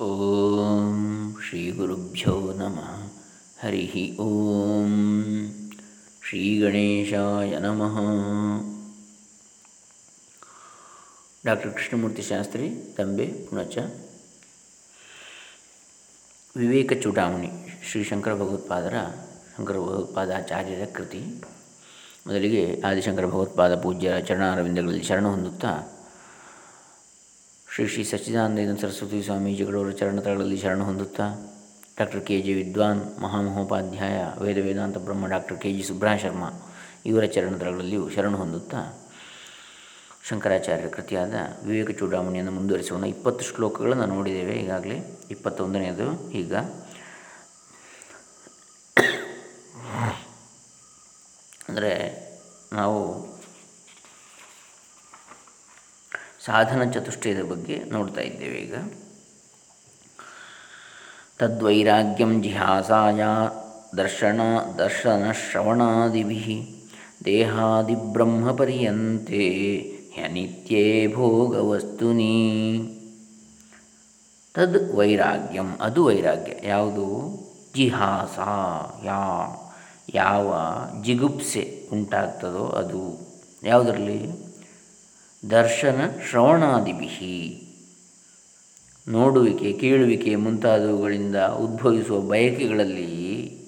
ಓಂ ಶ್ರೀ ಗುರುಭ್ಯೋ ನಮಃ. ಹರಿ ಓಂ ಶ್ರೀ ಗಣೇಶಾಯ ನಮಃ. ಡಾಕ್ಟರ್ ಕೃಷ್ಣಮೂರ್ತಿ ಶಾಸ್ತ್ರಿ, ತಂಬೆ, ಪುಣಚ. ವಿವೇಕ ಚೂಡಾಮಣಿ, ಶ್ರೀ ಶಂಕರ ಭಗವತ್ಪಾದರ, ಶಂಕರ ಭಗವತ್ಪಾದಾಚಾರ್ಯರ ಕೃತಿ. ಮೊದಲಿಗೆ ಆದಿಶಂಕರ ಭಗವತ್ಪಾದ ಪೂಜ್ಯರ ಚರಣಾರವಿಂದಗಳಲ್ಲಿ ಶರಣ ಹೊಂದುತ್ತಾ ಶ್ರೀ ಶ್ರೀ ಸಚ್ಚಿದಾನಂದ ಸರಸ್ವತಿ ಸ್ವಾಮೀಜಿಗಳವರ ಚರಣತಳಗಳಲ್ಲಿ ಶರಣ ಹೊಂದುತ್ತಾ ಡಾಕ್ಟರ್ ಕೆ ಜಿ ವಿದ್ವಾನ್ ಮಹಾಮಹೋಪಾಧ್ಯಾಯ ವೇದ ವೇದಾಂತ ಬ್ರಹ್ಮ ಡಾಕ್ಟರ್ ಕೆ ಜಿ ಸುಬ್ರಹ ಶರ್ಮಾ ಇವರ ಚರಣತಳಗಳಲ್ಲಿಯೂ ಶರಣ ಹೊಂದುತ್ತಾ ಶಂಕರಾಚಾರ್ಯರ ಕೃತಿಯಾದ ವಿವೇಕ ಚೂಡಾಮಣಿಯನ್ನು ಮುಂದುವರಿಸೋಣ. ಇಪ್ಪತ್ತು ಶ್ಲೋಕಗಳನ್ನು ನೋಡಿದ್ದೇವೆ. ಈಗಾಗಲೇ ಇಪ್ಪತ್ತೊಂದನೆಯದು. ಈಗ ಅಂದರೆ ನಾವು ಸಾಧನ ಚತುಷ್ಟಯದ ಬಗ್ಗೆ ನೋಡ್ತಾ ಇದ್ದೇವೆ ಈಗ. ತದ್ವೈರಾಗ್ಯಂ ಜಿಹಾಸಾಯ ದರ್ಶನ ದರ್ಶನ ಶ್ರವಣಾದಿಭಿ ದೇಹಾದಿಬ್ರಹ್ಮಪರ್ಯಂತೆ ಹ್ಯನಿತ್ಯೇ ಭೋಗವಸ್ತುನಿ. ತದ್ ವೈರಾಗ್ಯಂ, ಅದು ವೈರಾಗ್ಯ. ಯಾವುದು? ಜಿಹಾಸ ಯಾ ಯಾವ ಜಿಗುಪ್ಸೆ ಉಂಟಾಗ್ತದೋ ಅದು. ಯಾವುದರಲ್ಲಿ? ದರ್ಶನ ಶ್ರವಣಾದಿಭಿ. ನೋಡುವಿಕೆ, ಕೇಳುವಿಕೆ ಮುಂತಾದವುಗಳಿಂದ ಉದ್ಭವಿಸುವ ಬಯಕೆಗಳಲ್ಲಿ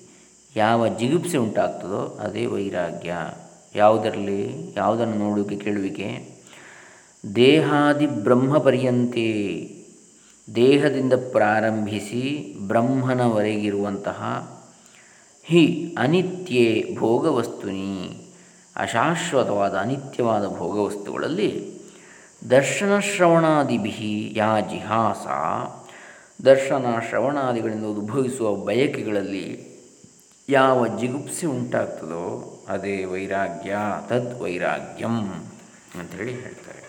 ಯಾವ ಜಿಗುಪ್ಸೆ ಉಂಟಾಗ್ತದೋ ಅದೇ ವೈರಾಗ್ಯ. ಯಾವುದರಲ್ಲಿ? ಯಾವುದನ್ನು ನೋಡುವಿಕೆ, ಕೇಳುವಿಕೆ? ದೇಹಾದಿ ಬ್ರಹ್ಮ ಪರ್ಯಂತೆ ದೇಹದಿಂದ ಪ್ರಾರಂಭಿಸಿ ಬ್ರಹ್ಮನವರೆಗಿರುವಂತಹ ಹಿ ಅನಿತ್ಯೇ ಭೋಗವಸ್ತುನಿ. ಅಶಾಶ್ವತವಾದ ಅನಿತ್ಯವಾದ ಭೋಗವಸ್ತುಗಳಲ್ಲಿ ದರ್ಶನ ಶ್ರವಣಾದಿಭಿ ಯಾ ಜಿಹಾಸ. ದರ್ಶನ ಶ್ರವಣಾದಿಗಳಿಂದ ಉದ್ಭವಿಸುವ ಬಯಕೆಗಳಲ್ಲಿ ಯಾವ ಜಿಗುಪ್ಸೆ ಉಂಟಾಗ್ತದೋ ಅದೇ ವೈರಾಗ್ಯ ತದ್ ವೈರಾಗ್ಯಂ ಅಂಥೇಳಿ ಹೇಳ್ತಾರೆ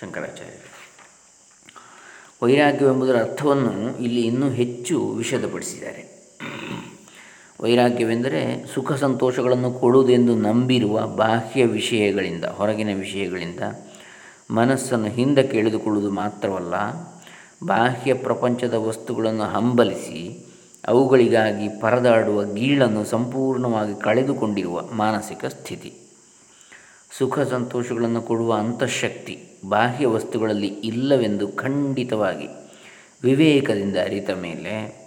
ಶಂಕರಾಚಾರ್ಯರು. ವೈರಾಗ್ಯವೆಂಬುದರ ಅರ್ಥವನ್ನು ಇಲ್ಲಿ ಇನ್ನೂ ಹೆಚ್ಚು ವಿಷದಪಡಿಸಿದ್ದಾರೆ. ವೈರಾಗ್ಯವೆಂದರೆ ಸುಖ ಸಂತೋಷಗಳನ್ನು ಕೊಡುವುದೆಂದು ನಂಬಿರುವ ಬಾಹ್ಯ ವಿಷಯಗಳಿಂದ, ಹೊರಗಿನ ವಿಷಯಗಳಿಂದ ಮನಸ್ಸನ್ನು ಹಿಂದಕ್ಕೆ ಎಳೆದುಕೊಳ್ಳುವುದು ಮಾತ್ರವಲ್ಲ, ಬಾಹ್ಯ ಪ್ರಪಂಚದ ವಸ್ತುಗಳನ್ನು ಹಂಬಲಿಸಿ ಅವುಗಳಿಗಾಗಿ ಪರದಾಡುವ ಗೀಳನ್ನು ಸಂಪೂರ್ಣವಾಗಿ ಕಳೆದುಕೊಂಡಿರುವ ಮಾನಸಿಕ ಸ್ಥಿತಿ. ಸುಖ ಸಂತೋಷಗಳನ್ನು ಕೊಡುವ ಅಂತಃಶಕ್ತಿ ಬಾಹ್ಯ ವಸ್ತುಗಳಲ್ಲಿ ಇಲ್ಲವೆಂದು ಖಂಡಿತವಾಗಿ ವಿವೇಕದಿಂದ ಅರಿತ ಮೇಲೆ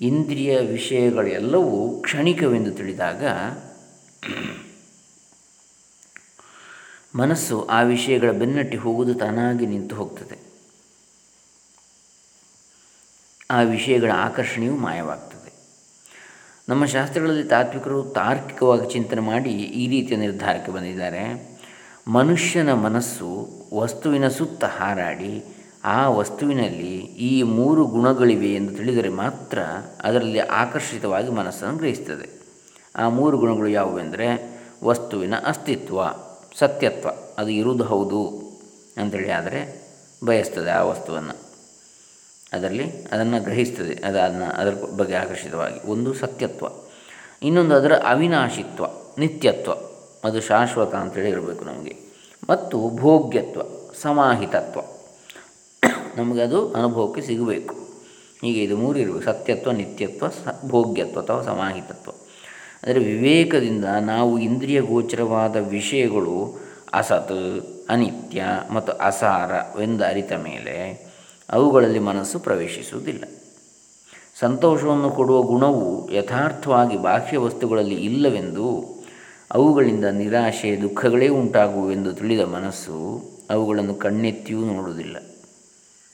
ಇಂದ್ರಿಯ ವಿಷಯಗಳೆಲ್ಲವೂ ಕ್ಷಣಿಕವೆಂದು ತಿಳಿದಾಗ ಮನಸ್ಸು ಆ ವಿಷಯಗಳ ಬೆನ್ನಟ್ಟಿ ಹೋಗುವುದು ತಾನಾಗಿ ನಿಂತು ಹೋಗ್ತದೆ. ಆ ವಿಷಯಗಳ ಆಕರ್ಷಣೆಯು ಮಾಯವಾಗ್ತದೆ. ನಮ್ಮ ಶಾಸ್ತ್ರಗಳಲ್ಲಿ ತಾತ್ವಿಕರು ತಾರ್ಕಿಕವಾಗಿ ಚಿಂತನೆ ಮಾಡಿ ಈ ರೀತಿಯ ನಿರ್ಧಾರಕ್ಕೆ ಬಂದಿದ್ದಾರೆ. ಮನುಷ್ಯನ ಮನಸ್ಸು ವಸ್ತುವಿನ ಸುತ್ತ ಹಾರಾಡಿ ಆ ವಸ್ತುವಿನಲ್ಲಿ ಈ ಮೂರು ಗುಣಗಳಿವೆ ಎಂದು ತಿಳಿದರೆ ಮಾತ್ರ ಅದರಲ್ಲಿ ಆಕರ್ಷಿತವಾಗಿ ಮನಸ್ಸನ್ನು ಗ್ರಹಿಸ್ತದೆ. ಆ ಮೂರು ಗುಣಗಳು ಯಾವುವೆಂದರೆ ವಸ್ತುವಿನ ಅಸ್ತಿತ್ವ, ಸತ್ಯತ್ವ. ಅದು ಇರುವುದು ಹೌದು ಅಂಥೇಳಿ ಆದರೆ ಬಯಸ್ತದೆ ಆ ವಸ್ತುವನ್ನು. ಅದರಲ್ಲಿ ಅದನ್ನು ಗ್ರಹಿಸ್ತದೆ ಅದು ಅದನ್ನು ಅದರ ಬಗ್ಗೆ ಆಕರ್ಷಿತವಾಗಿ. ಒಂದು ಸತ್ಯತ್ವ, ಇನ್ನೊಂದು ಅದರ ಅವಿನಾಶಿತ್ವ, ನಿತ್ಯತ್ವ. ಅದು ಶಾಶ್ವತ ಅಂತೇಳಿ ಇರಬೇಕು ನಮಗೆ. ಮತ್ತು ಭೋಗ್ಯತ್ವ, ಸಮಾಹಿತತ್ವ. ನಮಗೆ ಅದು ಅನುಭವಕ್ಕೆ ಸಿಗಬೇಕು. ಹೀಗೆ ಇದು ಮೂರು ಇರಬೇಕು ಸತ್ಯತ್ವ, ನಿತ್ಯತ್ವ, ಸ, ಭೋಗ್ಯತ್ವ ಅಥವಾ ಸಮಾಹಿತತ್ವ. ಅಂದರೆ ವಿವೇಕದಿಂದ ನಾವು ಇಂದ್ರಿಯ ಗೋಚರವಾದ ವಿಷಯಗಳು ಅಸತ್, ಅನಿತ್ಯ ಮತ್ತು ಅಸಾರವೆಂದು ಅರಿತ ಮೇಲೆ ಅವುಗಳಲ್ಲಿ ಮನಸ್ಸು ಪ್ರವೇಶಿಸುವುದಿಲ್ಲ. ಸಂತೋಷವನ್ನು ಕೊಡುವ ಗುಣವು ಯಥಾರ್ಥವಾಗಿ ಬಾಹ್ಯ ವಸ್ತುಗಳಲ್ಲಿ ಇಲ್ಲವೆಂದು ಅವುಗಳಿಂದ ನಿರಾಶೆ, ದುಃಖಗಳೇ ಉಂಟಾಗುವೆಂದು ತಿಳಿದ ಮನಸ್ಸು ಅವುಗಳನ್ನು ಕಣ್ಣೆತ್ತಿಯೂ ನೋಡುವುದಿಲ್ಲ.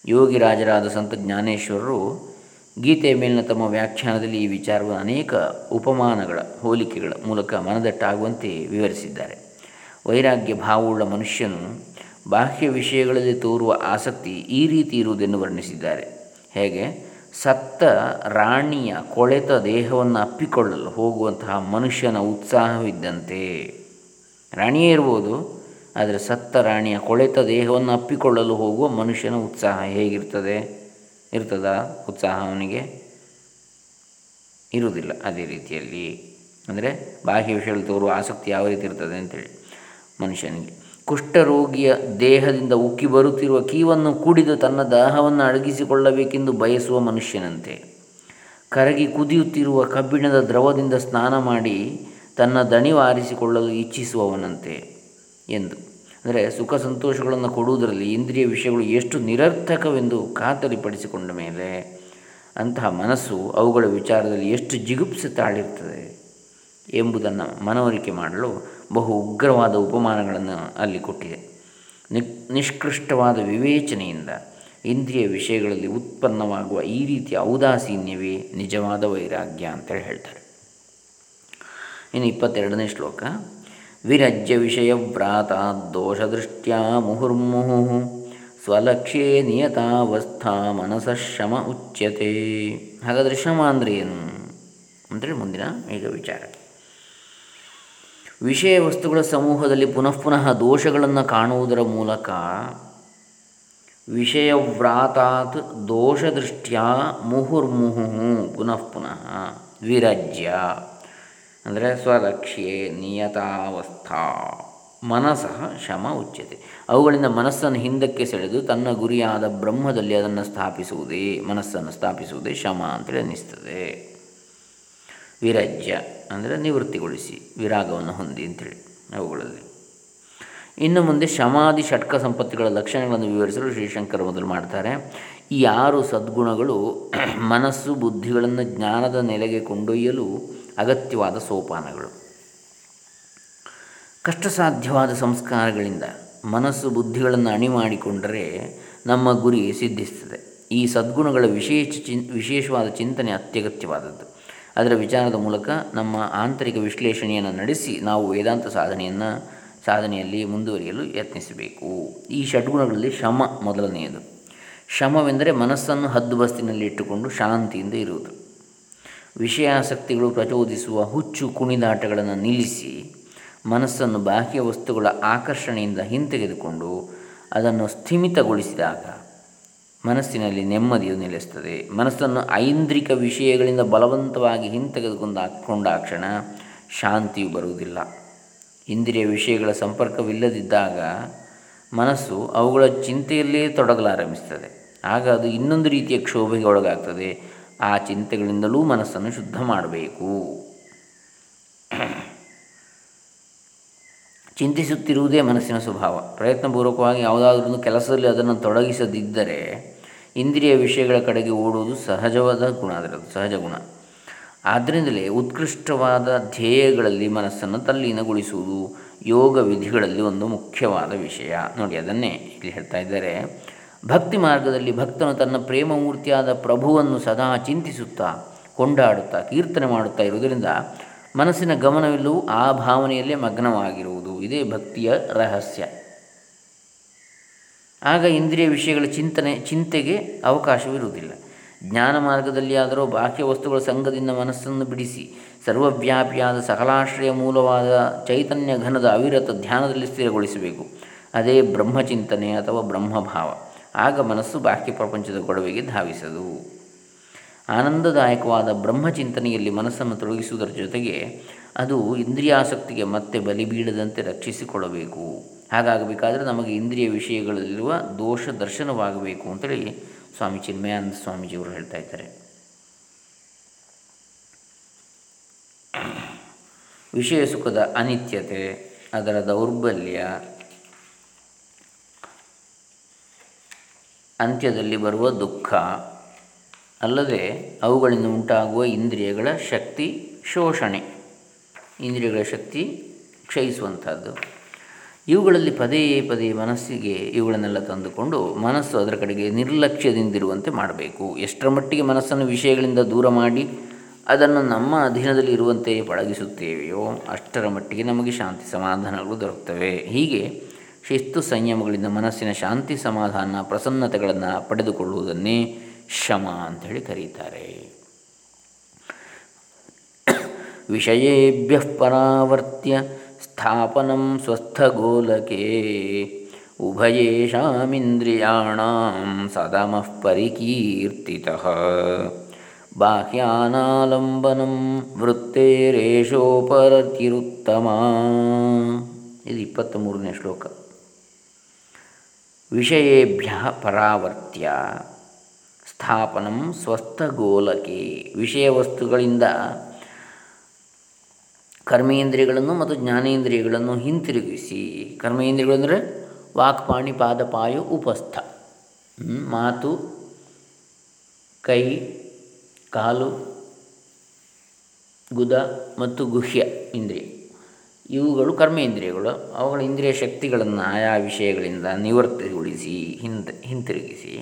ಯೋಗಿ ರಾಜರಾದ ಸಂತ ಜ್ಞಾನೇಶ್ವರರು ಗೀತೆಯ ಮೇಲಿನ ತಮ್ಮ ವ್ಯಾಖ್ಯಾನದಲ್ಲಿ ಈ ವಿಚಾರವನ್ನು ಅನೇಕ ಉಪಮಾನಗಳ, ಹೋಲಿಕೆಗಳ ಮೂಲಕ ಮನದಟ್ಟಾಗುವಂತೆ ವಿವರಿಸಿದ್ದಾರೆ. ವೈರಾಗ್ಯ ಭಾವವುಳ್ಳ ಮನುಷ್ಯನು ಬಾಹ್ಯ ವಿಷಯಗಳಲ್ಲಿ ತೋರುವ ಆಸಕ್ತಿ ಈ ರೀತಿ ಇರುವುದನ್ನು ವರ್ಣಿಸಿದ್ದಾರೆ. ಹೇಗೆ? ಸತ್ತ ರಾಣಿಯ ಕೊಳೆತ ದೇಹವನ್ನು ಅಪ್ಪಿಕೊಳ್ಳಲು ಹೋಗುವಂತಹ ಮನುಷ್ಯನ ಉತ್ಸಾಹವಿದ್ದಂತೆ. ರಾಣಿಯೇ ಇರ್ಬೋದು ಆದರೆ ಸತ್ತ ರಾಣಿಯ ಕೊಳೆತ ದೇಹವನ್ನು ಅಪ್ಪಿಕೊಳ್ಳಲು ಹೋಗುವ ಮನುಷ್ಯನ ಉತ್ಸಾಹ ಹೇಗಿರ್ತದೆ? ಇರ್ತದ ಉತ್ಸಾಹ ಅವನಿಗೆ? ಇರುವುದಿಲ್ಲ ಅದೇ ರೀತಿಯಲ್ಲಿ. ಅಂದರೆ ಬಾಹ್ಯ ವಿಷಯಗಳು ತೋರುವ ಆಸಕ್ತಿ ಯಾವ ರೀತಿ ಇರ್ತದೆ ಅಂತೇಳಿ ಮನುಷ್ಯನಿಗೆ. ಕುಷ್ಠರೋಗಿಯ ದೇಹದಿಂದ ಉಕ್ಕಿ ಬರುತ್ತಿರುವ ಕೀವನ್ನು ಕುಡಿದು ತನ್ನ ದಾಹವನ್ನು ಅಡಗಿಸಿಕೊಳ್ಳಬೇಕೆಂದು ಬಯಸುವ ಮನುಷ್ಯನಂತೆ. ಕರಗಿ ಕುದಿಯುತ್ತಿರುವ ಕಬ್ಬಿಣದ ದ್ರವದಿಂದ ಸ್ನಾನ ಮಾಡಿ ತನ್ನ ದಣಿವಾರಿಸಿಕೊಳ್ಳಲು ಇಚ್ಛಿಸುವವನಂತೆ. ಎಂದು. ಅಂದರೆ ಸುಖ ಸಂತೋಷಗಳನ್ನು ಕೊಡುವುದರಲ್ಲಿ ಇಂದ್ರಿಯ ವಿಷಯಗಳು ಎಷ್ಟು ನಿರರ್ಥಕವೆಂದು ಖಾತರಿಪಡಿಸಿಕೊಂಡ ಮೇಲೆ ಅಂತಹ ಮನಸ್ಸು ಅವುಗಳ ವಿಚಾರದಲ್ಲಿ ಎಷ್ಟು ಜಿಗುಪ್ಸೆ ತಾಳಿರ್ತದೆ ಎಂಬುದನ್ನು ಮನವರಿಕೆ ಮಾಡಲು ಬಹು ಉಗ್ರವಾದ ಉಪಮಾನಗಳನ್ನು ಅಲ್ಲಿ ಕೊಟ್ಟಿದೆ. ನಿಷ್ಕೃಷ್ಟವಾದ ವಿವೇಚನೆಯಿಂದ ಇಂದ್ರಿಯ ವಿಷಯಗಳಲ್ಲಿ ಉತ್ಪನ್ನವಾಗುವ ಈ ರೀತಿಯ ಔದಾಸೀನ್ಯವೇ ನಿಜವಾದ ವೈರಾಗ್ಯ ಅಂತೇಳಿ ಹೇಳ್ತಾರೆ. ಇನ್ನು ಇಪ್ಪತ್ತೆರಡನೇ ಶ್ಲೋಕ. ವಿರಜ್ಯ ವಿಷಯ ದೋಷದೃಷ್ಟ್ಯಾ ಮುಹುರ್ಮುಹು. ಸ್ವಲಕ್ಷ್ಯೇ ನಿಯತಾವಸ್ಥಾ ಮನಸ ಶಮ ಉಚ್ಯತೆ. ಹಾಗಾದರೆ ಶಮ ಅಂದರೆ ಏನು ಅಂದರೆ ಮುಂದಿನ ಈಗ ವಿಚಾರ. ವಿಷಯ ವಸ್ತುಗಳ ಸಮೂಹದಲ್ಲಿ ಪುನಃ ಪುನಃ ದೋಷಗಳನ್ನು ಕಾಣುವುದರ ಮೂಲಕ ವಿಷಯವ್ರಾತಾತ್ ದೋಷದೃಷ್ಟ್ಯಾ ಮುಹುರ್ಮುಹು ಪುನಃ ಪುನಃ ವಿರಜ್ಯ. ಅಂದರೆ ಸ್ವಲಕ್ಷ್ಯೆ ನಿಯತಾವಸ್ಥಾ, ಮನಸಃ ಶಮ ಉಚ್ಯತೆ. ಅವುಗಳಿಂದ ಮನಸ್ಸನ್ನು ಹಿಂದಕ್ಕೆ ಸೆಳೆದು ತನ್ನ ಗುರಿಯಾದ ಬ್ರಹ್ಮದಲ್ಲಿ ಅದನ್ನು ಸ್ಥಾಪಿಸುವುದೇ, ಮನಸ್ಸನ್ನು ಸ್ಥಾಪಿಸುವುದೇ ಶಮ ಅಂತೇಳಿ ಅನ್ನಿಸ್ತದೆ. ವಿರಜ್ಯ ಅಂದರೆ ನಿವೃತ್ತಿಗೊಳಿಸಿ, ವಿರಾಗವನ್ನು ಹೊಂದಿ ಅಂತೇಳಿ ಅವುಗಳಲ್ಲಿ. ಇನ್ನು ಮುಂದೆ ಶಮಾದಿ ಷಟ್ಕ ಸಂಪತ್ತಿಗಳ ಲಕ್ಷಣಗಳನ್ನು ವಿವರಿಸಲು ಶ್ರೀಶಂಕರ್ ಮೊದಲು ಮಾಡ್ತಾರೆ. ಈ ಆರು ಸದ್ಗುಣಗಳು ಮನಸ್ಸು, ಬುದ್ಧಿಗಳನ್ನು ಜ್ಞಾನದ ನೆಲೆಗೆ ಕೊಂಡೊಯ್ಯಲು ಅಗತ್ಯವಾದ ಸೋಪಾನಗಳು. ಕಷ್ಟಸಾಧ್ಯವಾದ ಸಂಸ್ಕಾರಗಳಿಂದ ಮನಸ್ಸು ಬುದ್ಧಿಗಳನ್ನು ಅಣಿ ಮಾಡಿಕೊಂಡರೆ ನಮ್ಮ ಗುರಿ ಸಿದ್ಧಿಸ್ತದೆ ಈ ಸದ್ಗುಣಗಳ ವಿಶೇಷ ಚಿನ್ ವಿಶೇಷವಾದ ಚಿಂತನೆ ಅತ್ಯಗತ್ಯವಾದದ್ದು. ಅದರ ವಿಚಾರದ ಮೂಲಕ ನಮ್ಮ ಆಂತರಿಕ ವಿಶ್ಲೇಷಣೆಯನ್ನು ನಡೆಸಿ ನಾವು ವೇದಾಂತ ಸಾಧನೆಯನ್ನು, ಸಾಧನೆಯಲ್ಲಿ ಮುಂದುವರಿಯಲು ಯತ್ನಿಸಬೇಕು. ಈ ಷಡ್ಗುಣಗಳಲ್ಲಿ ಶಮ ಮೊದಲನೆಯದು. ಶಮವೆಂದರೆ ಮನಸ್ಸನ್ನು ಹದ್ದುಬಸ್ತಿನಲ್ಲಿ ಇಟ್ಟುಕೊಂಡು ಶಾಂತಿಯಿಂದ ಇರುವುದು. ವಿಷಯಾಸಕ್ತಿಗಳು ಪ್ರಚೋದಿಸುವ ಹುಚ್ಚು ಕುಣಿದಾಟಗಳನ್ನು ನಿಲ್ಲಿಸಿ ಮನಸ್ಸನ್ನು ಬಾಹ್ಯ ವಸ್ತುಗಳ ಆಕರ್ಷಣೆಯಿಂದ ಹಿಂತೆಗೆದುಕೊಂಡು ಅದನ್ನು ಸ್ಥಿಮಿತಗೊಳಿಸಿದಾಗ ಮನಸ್ಸಿನಲ್ಲಿ ನೆಮ್ಮದಿಯು ನೆಲೆಸ್ತದೆ ಮನಸ್ಸನ್ನು ಐಂದ್ರಿಕ ವಿಷಯಗಳಿಂದ ಬಲವಂತವಾಗಿ ಹಿಂತೆಗೆದುಕೊಂಡ ಕ್ಷಣ ಶಾಂತಿಯು ಬರುವುದಿಲ್ಲ. ಇಂದ್ರಿಯ ವಿಷಯಗಳ ಸಂಪರ್ಕವಿಲ್ಲದಿದ್ದಾಗ ಮನಸ್ಸು ಅವುಗಳ ಚಿಂತೆಯಲ್ಲೇ ತೊಡಗಲಾರಂಭಿಸ್ತದೆ ಆಗ ಅದು ಇನ್ನೊಂದು ರೀತಿಯ ಕ್ಷೋಭೆಗೆ ಒಳಗಾಗ್ತದೆ. ಆ ಚಿಂತೆಗಳಿಂದಲೂ ಮನಸ್ಸನ್ನು ಶುದ್ಧ ಮಾಡಬೇಕು. ಚಿಂತಿಸುತ್ತಿರುವುದೇ ಮನಸ್ಸಿನ ಸ್ವಭಾವ. ಪ್ರಯತ್ನಪೂರ್ವಕವಾಗಿ ಯಾವುದಾದ್ರೂ ಕೆಲಸದಲ್ಲಿ ಅದನ್ನು ತೊಡಗಿಸದಿದ್ದರೆ ಇಂದ್ರಿಯ ವಿಷಯಗಳ ಕಡೆಗೆ ಓಡುವುದು ಸಹಜವಾದ ಗುಣ, ಅದರದ್ದು ಸಹಜ ಗುಣ. ಆದ್ದರಿಂದಲೇ ಉತ್ಕೃಷ್ಟವಾದ ಧ್ಯೇಯಗಳಲ್ಲಿ ಮನಸ್ಸನ್ನು ತಲ್ಲೀನಗೊಳಿಸುವುದು ಯೋಗ ವಿಧಿಗಳಲ್ಲಿ ಒಂದು ಮುಖ್ಯವಾದ ವಿಷಯ. ನೋಡಿ, ಅದನ್ನೇ ಇಲ್ಲಿ ಹೇಳ್ತಾ ಇದ್ದಾರೆ. ಭಕ್ತಿ ಮಾರ್ಗದಲ್ಲಿ ಭಕ್ತನು ತನ್ನ ಪ್ರೇಮಮೂರ್ತಿಯಾದ ಪ್ರಭುವನ್ನು ಸದಾ ಚಿಂತಿಸುತ್ತಾ ಕೊಂಡಾಡುತ್ತಾ ಕೀರ್ತನೆ ಮಾಡುತ್ತಾ ಇರುವುದರಿಂದ ಮನಸ್ಸಿನ ಗಮನವೆಲ್ಲವೂ ಆ ಭಾವನೆಯಲ್ಲೇ ಮಗ್ನವಾಗಿರುವುದು. ಇದೇ ಭಕ್ತಿಯ ರಹಸ್ಯ. ಆಗ ಇಂದ್ರಿಯ ವಿಷಯಗಳ ಚಿಂತನೆ, ಚಿಂತೆಗೆ ಅವಕಾಶವಿರುವುದಿಲ್ಲ. ಜ್ಞಾನ ಮಾರ್ಗದಲ್ಲಿ ಆದರೂ ಬಾಹ್ಯ ವಸ್ತುಗಳ ಸಂಘದಿಂದ ಮನಸ್ಸನ್ನು ಬಿಡಿಸಿ ಸರ್ವವ್ಯಾಪಿಯಾದ ಸಕಲಾಶ್ರಯ ಮೂಲವಾದ ಚೈತನ್ಯ ಘನದ ಅವಿರತ ಧ್ಯಾನದಲ್ಲಿ ಸ್ಥಿರಗೊಳಿಸಬೇಕು. ಅದೇ ಬ್ರಹ್ಮಚಿಂತನೆ ಅಥವಾ ಬ್ರಹ್ಮಭಾವ. ಆಗ ಮನಸ್ಸು ಬಾಹ್ಯ ಪ್ರಪಂಚದ ಗೊಡವೆಗೆ ಧಾವಿಸದು. ಆನಂದದಾಯಕವಾದ ಬ್ರಹ್ಮಚಿಂತನೆಯಲ್ಲಿ ಮನಸ್ಸನ್ನು ತೊಡಗಿಸುವುದರ ಜೊತೆಗೆ ಅದು ಇಂದ್ರಿಯಾಸಕ್ತಿಗೆ ಮತ್ತೆ ಬಲಿ ಬೀಳದಂತೆ ರಕ್ಷಿಸಿಕೊಳ್ಳಬೇಕು. ಹಾಗಾಗಬೇಕಾದರೆ ನಮಗೆ ಇಂದ್ರಿಯ ವಿಷಯಗಳಲ್ಲಿರುವ ದೋಷ ದರ್ಶನವಾಗಬೇಕು ಅಂತೇಳಿ ಸ್ವಾಮಿ ಚಿನ್ಮಯಾನಂದ ಸ್ವಾಮೀಜಿಯವರು ಹೇಳ್ತಾ ಇದ್ದಾರೆ. ವಿಷಯ ಸುಖದ ಅನಿತ್ಯತೆ, ಅದರ ದೌರ್ಬಲ್ಯ ಅಂತ್ಯದಲ್ಲಿ ಬರುವ ದುಃಖ ಅಲ್ಲದೆ ಅವುಗಳಿಂದ ಉಂಟಾಗುವ ಇಂದ್ರಿಯಗಳ ಶಕ್ತಿ ಶೋಷಣೆ. ಇಂದ್ರಿಯಗಳ ಶಕ್ತಿ ಕ್ಷಯಿಸುವಂಥದ್ದು. ಇವುಗಳಲ್ಲಿ ಪದೇ ಪದೇ ಮನಸ್ಸಿಗೆ ಇವುಗಳನ್ನೆಲ್ಲ ತಂದುಕೊಂಡು ಮನಸ್ಸು ಅದರ ಕಡೆಗೆ ನಿರ್ಲಕ್ಷ್ಯದಿಂದಿರುವಂತೆ ಮಾಡಬೇಕು. ಎಷ್ಟರ ಮಟ್ಟಿಗೆ ಮನಸ್ಸನ್ನು ವಿಷಯಗಳಿಂದ ದೂರ ಮಾಡಿ ಅದನ್ನು ನಮ್ಮ ಅಧೀನದಲ್ಲಿ ಇರುವಂತೆ ಪಳಗಿಸುತ್ತೇವೆಯೋ ಅಷ್ಟರ ಮಟ್ಟಿಗೆ ನಮಗೆ ಶಾಂತಿ ಸಮಾಧಾನಗಳು ದೊರಕುತ್ತವೆ. ಹೀಗೆ ಶಿಸ್ತು ಸಂಯಮಗಳಿಂದ ಮನಸ್ಸಿನ ಶಾಂತಿ ಸಮಾಧಾನ ಪ್ರಸನ್ನತೆಗಳನ್ನು ಪಡೆದುಕೊಳ್ಳುವುದನ್ನೇ ಶಮ ಅಂಥೇಳಿ ಕರೀತಾರೆ. ವಿಷಯೇಭ್ಯ ಪರಾವರ್ತ್ಯ ಸ್ಥಾಪನಂ ಸ್ವಸ್ಥಗೋಲಕೆ ಉಭಯೇಷಾಮಿಂದ್ರಿಯಾಣಾಂ ಸದಮಃ ಪರಿಕೀರ್ತಿತಃ ಬಾಹ್ಯಾನಾಲಂಬನಂ ವೃತ್ತೇರೇಶೋಪರತಿರುತ್ತಮ ಇದು ಇಪ್ಪತ್ತ್ಮೂರನೇ ಶ್ಲೋಕ. ವಿಷಯೇಭ್ಯ ಪರಾವರ್ತ್ಯ. ಸ್ಥಾಪನಂ ಸ್ವಸ್ಥಗೋಲಕೆ. ವಿಷಯ ವಸ್ತುಗಳಿಂದ ಕರ್ಮೇಂದ್ರಿಯಗಳನ್ನು ಮತ್ತು ಜ್ಞಾನೇಂದ್ರಿಯಗಳನ್ನು ಹಿಂತಿರುಗಿಸಿ. ಕರ್ಮೇಂದ್ರಿಯಗಳು ಅಂದರೆ ವಾಕ್ಪಾಣಿ, ಪಾದಪಾಯು, ಉಪಸ್ಥ. ಮಾತು, ಕೈ, ಕಾಲು, ಗುದ ಮತ್ತು ಗುಹ್ಯ ಇಂದ್ರಿಯ. ಇವುಗಳು ಕರ್ಮೇಂದ್ರಿಯಗಳು. ಅವುಗಳ ಇಂದ್ರಿಯ ಶಕ್ತಿಗಳನ್ನು ಆಯಾ ವಿಷಯಗಳಿಂದ ನಿವರ್ತಿಗೊಳಿಸಿ ಹಿಂದ ಹಿಂತಿರುಗಿಸಿ.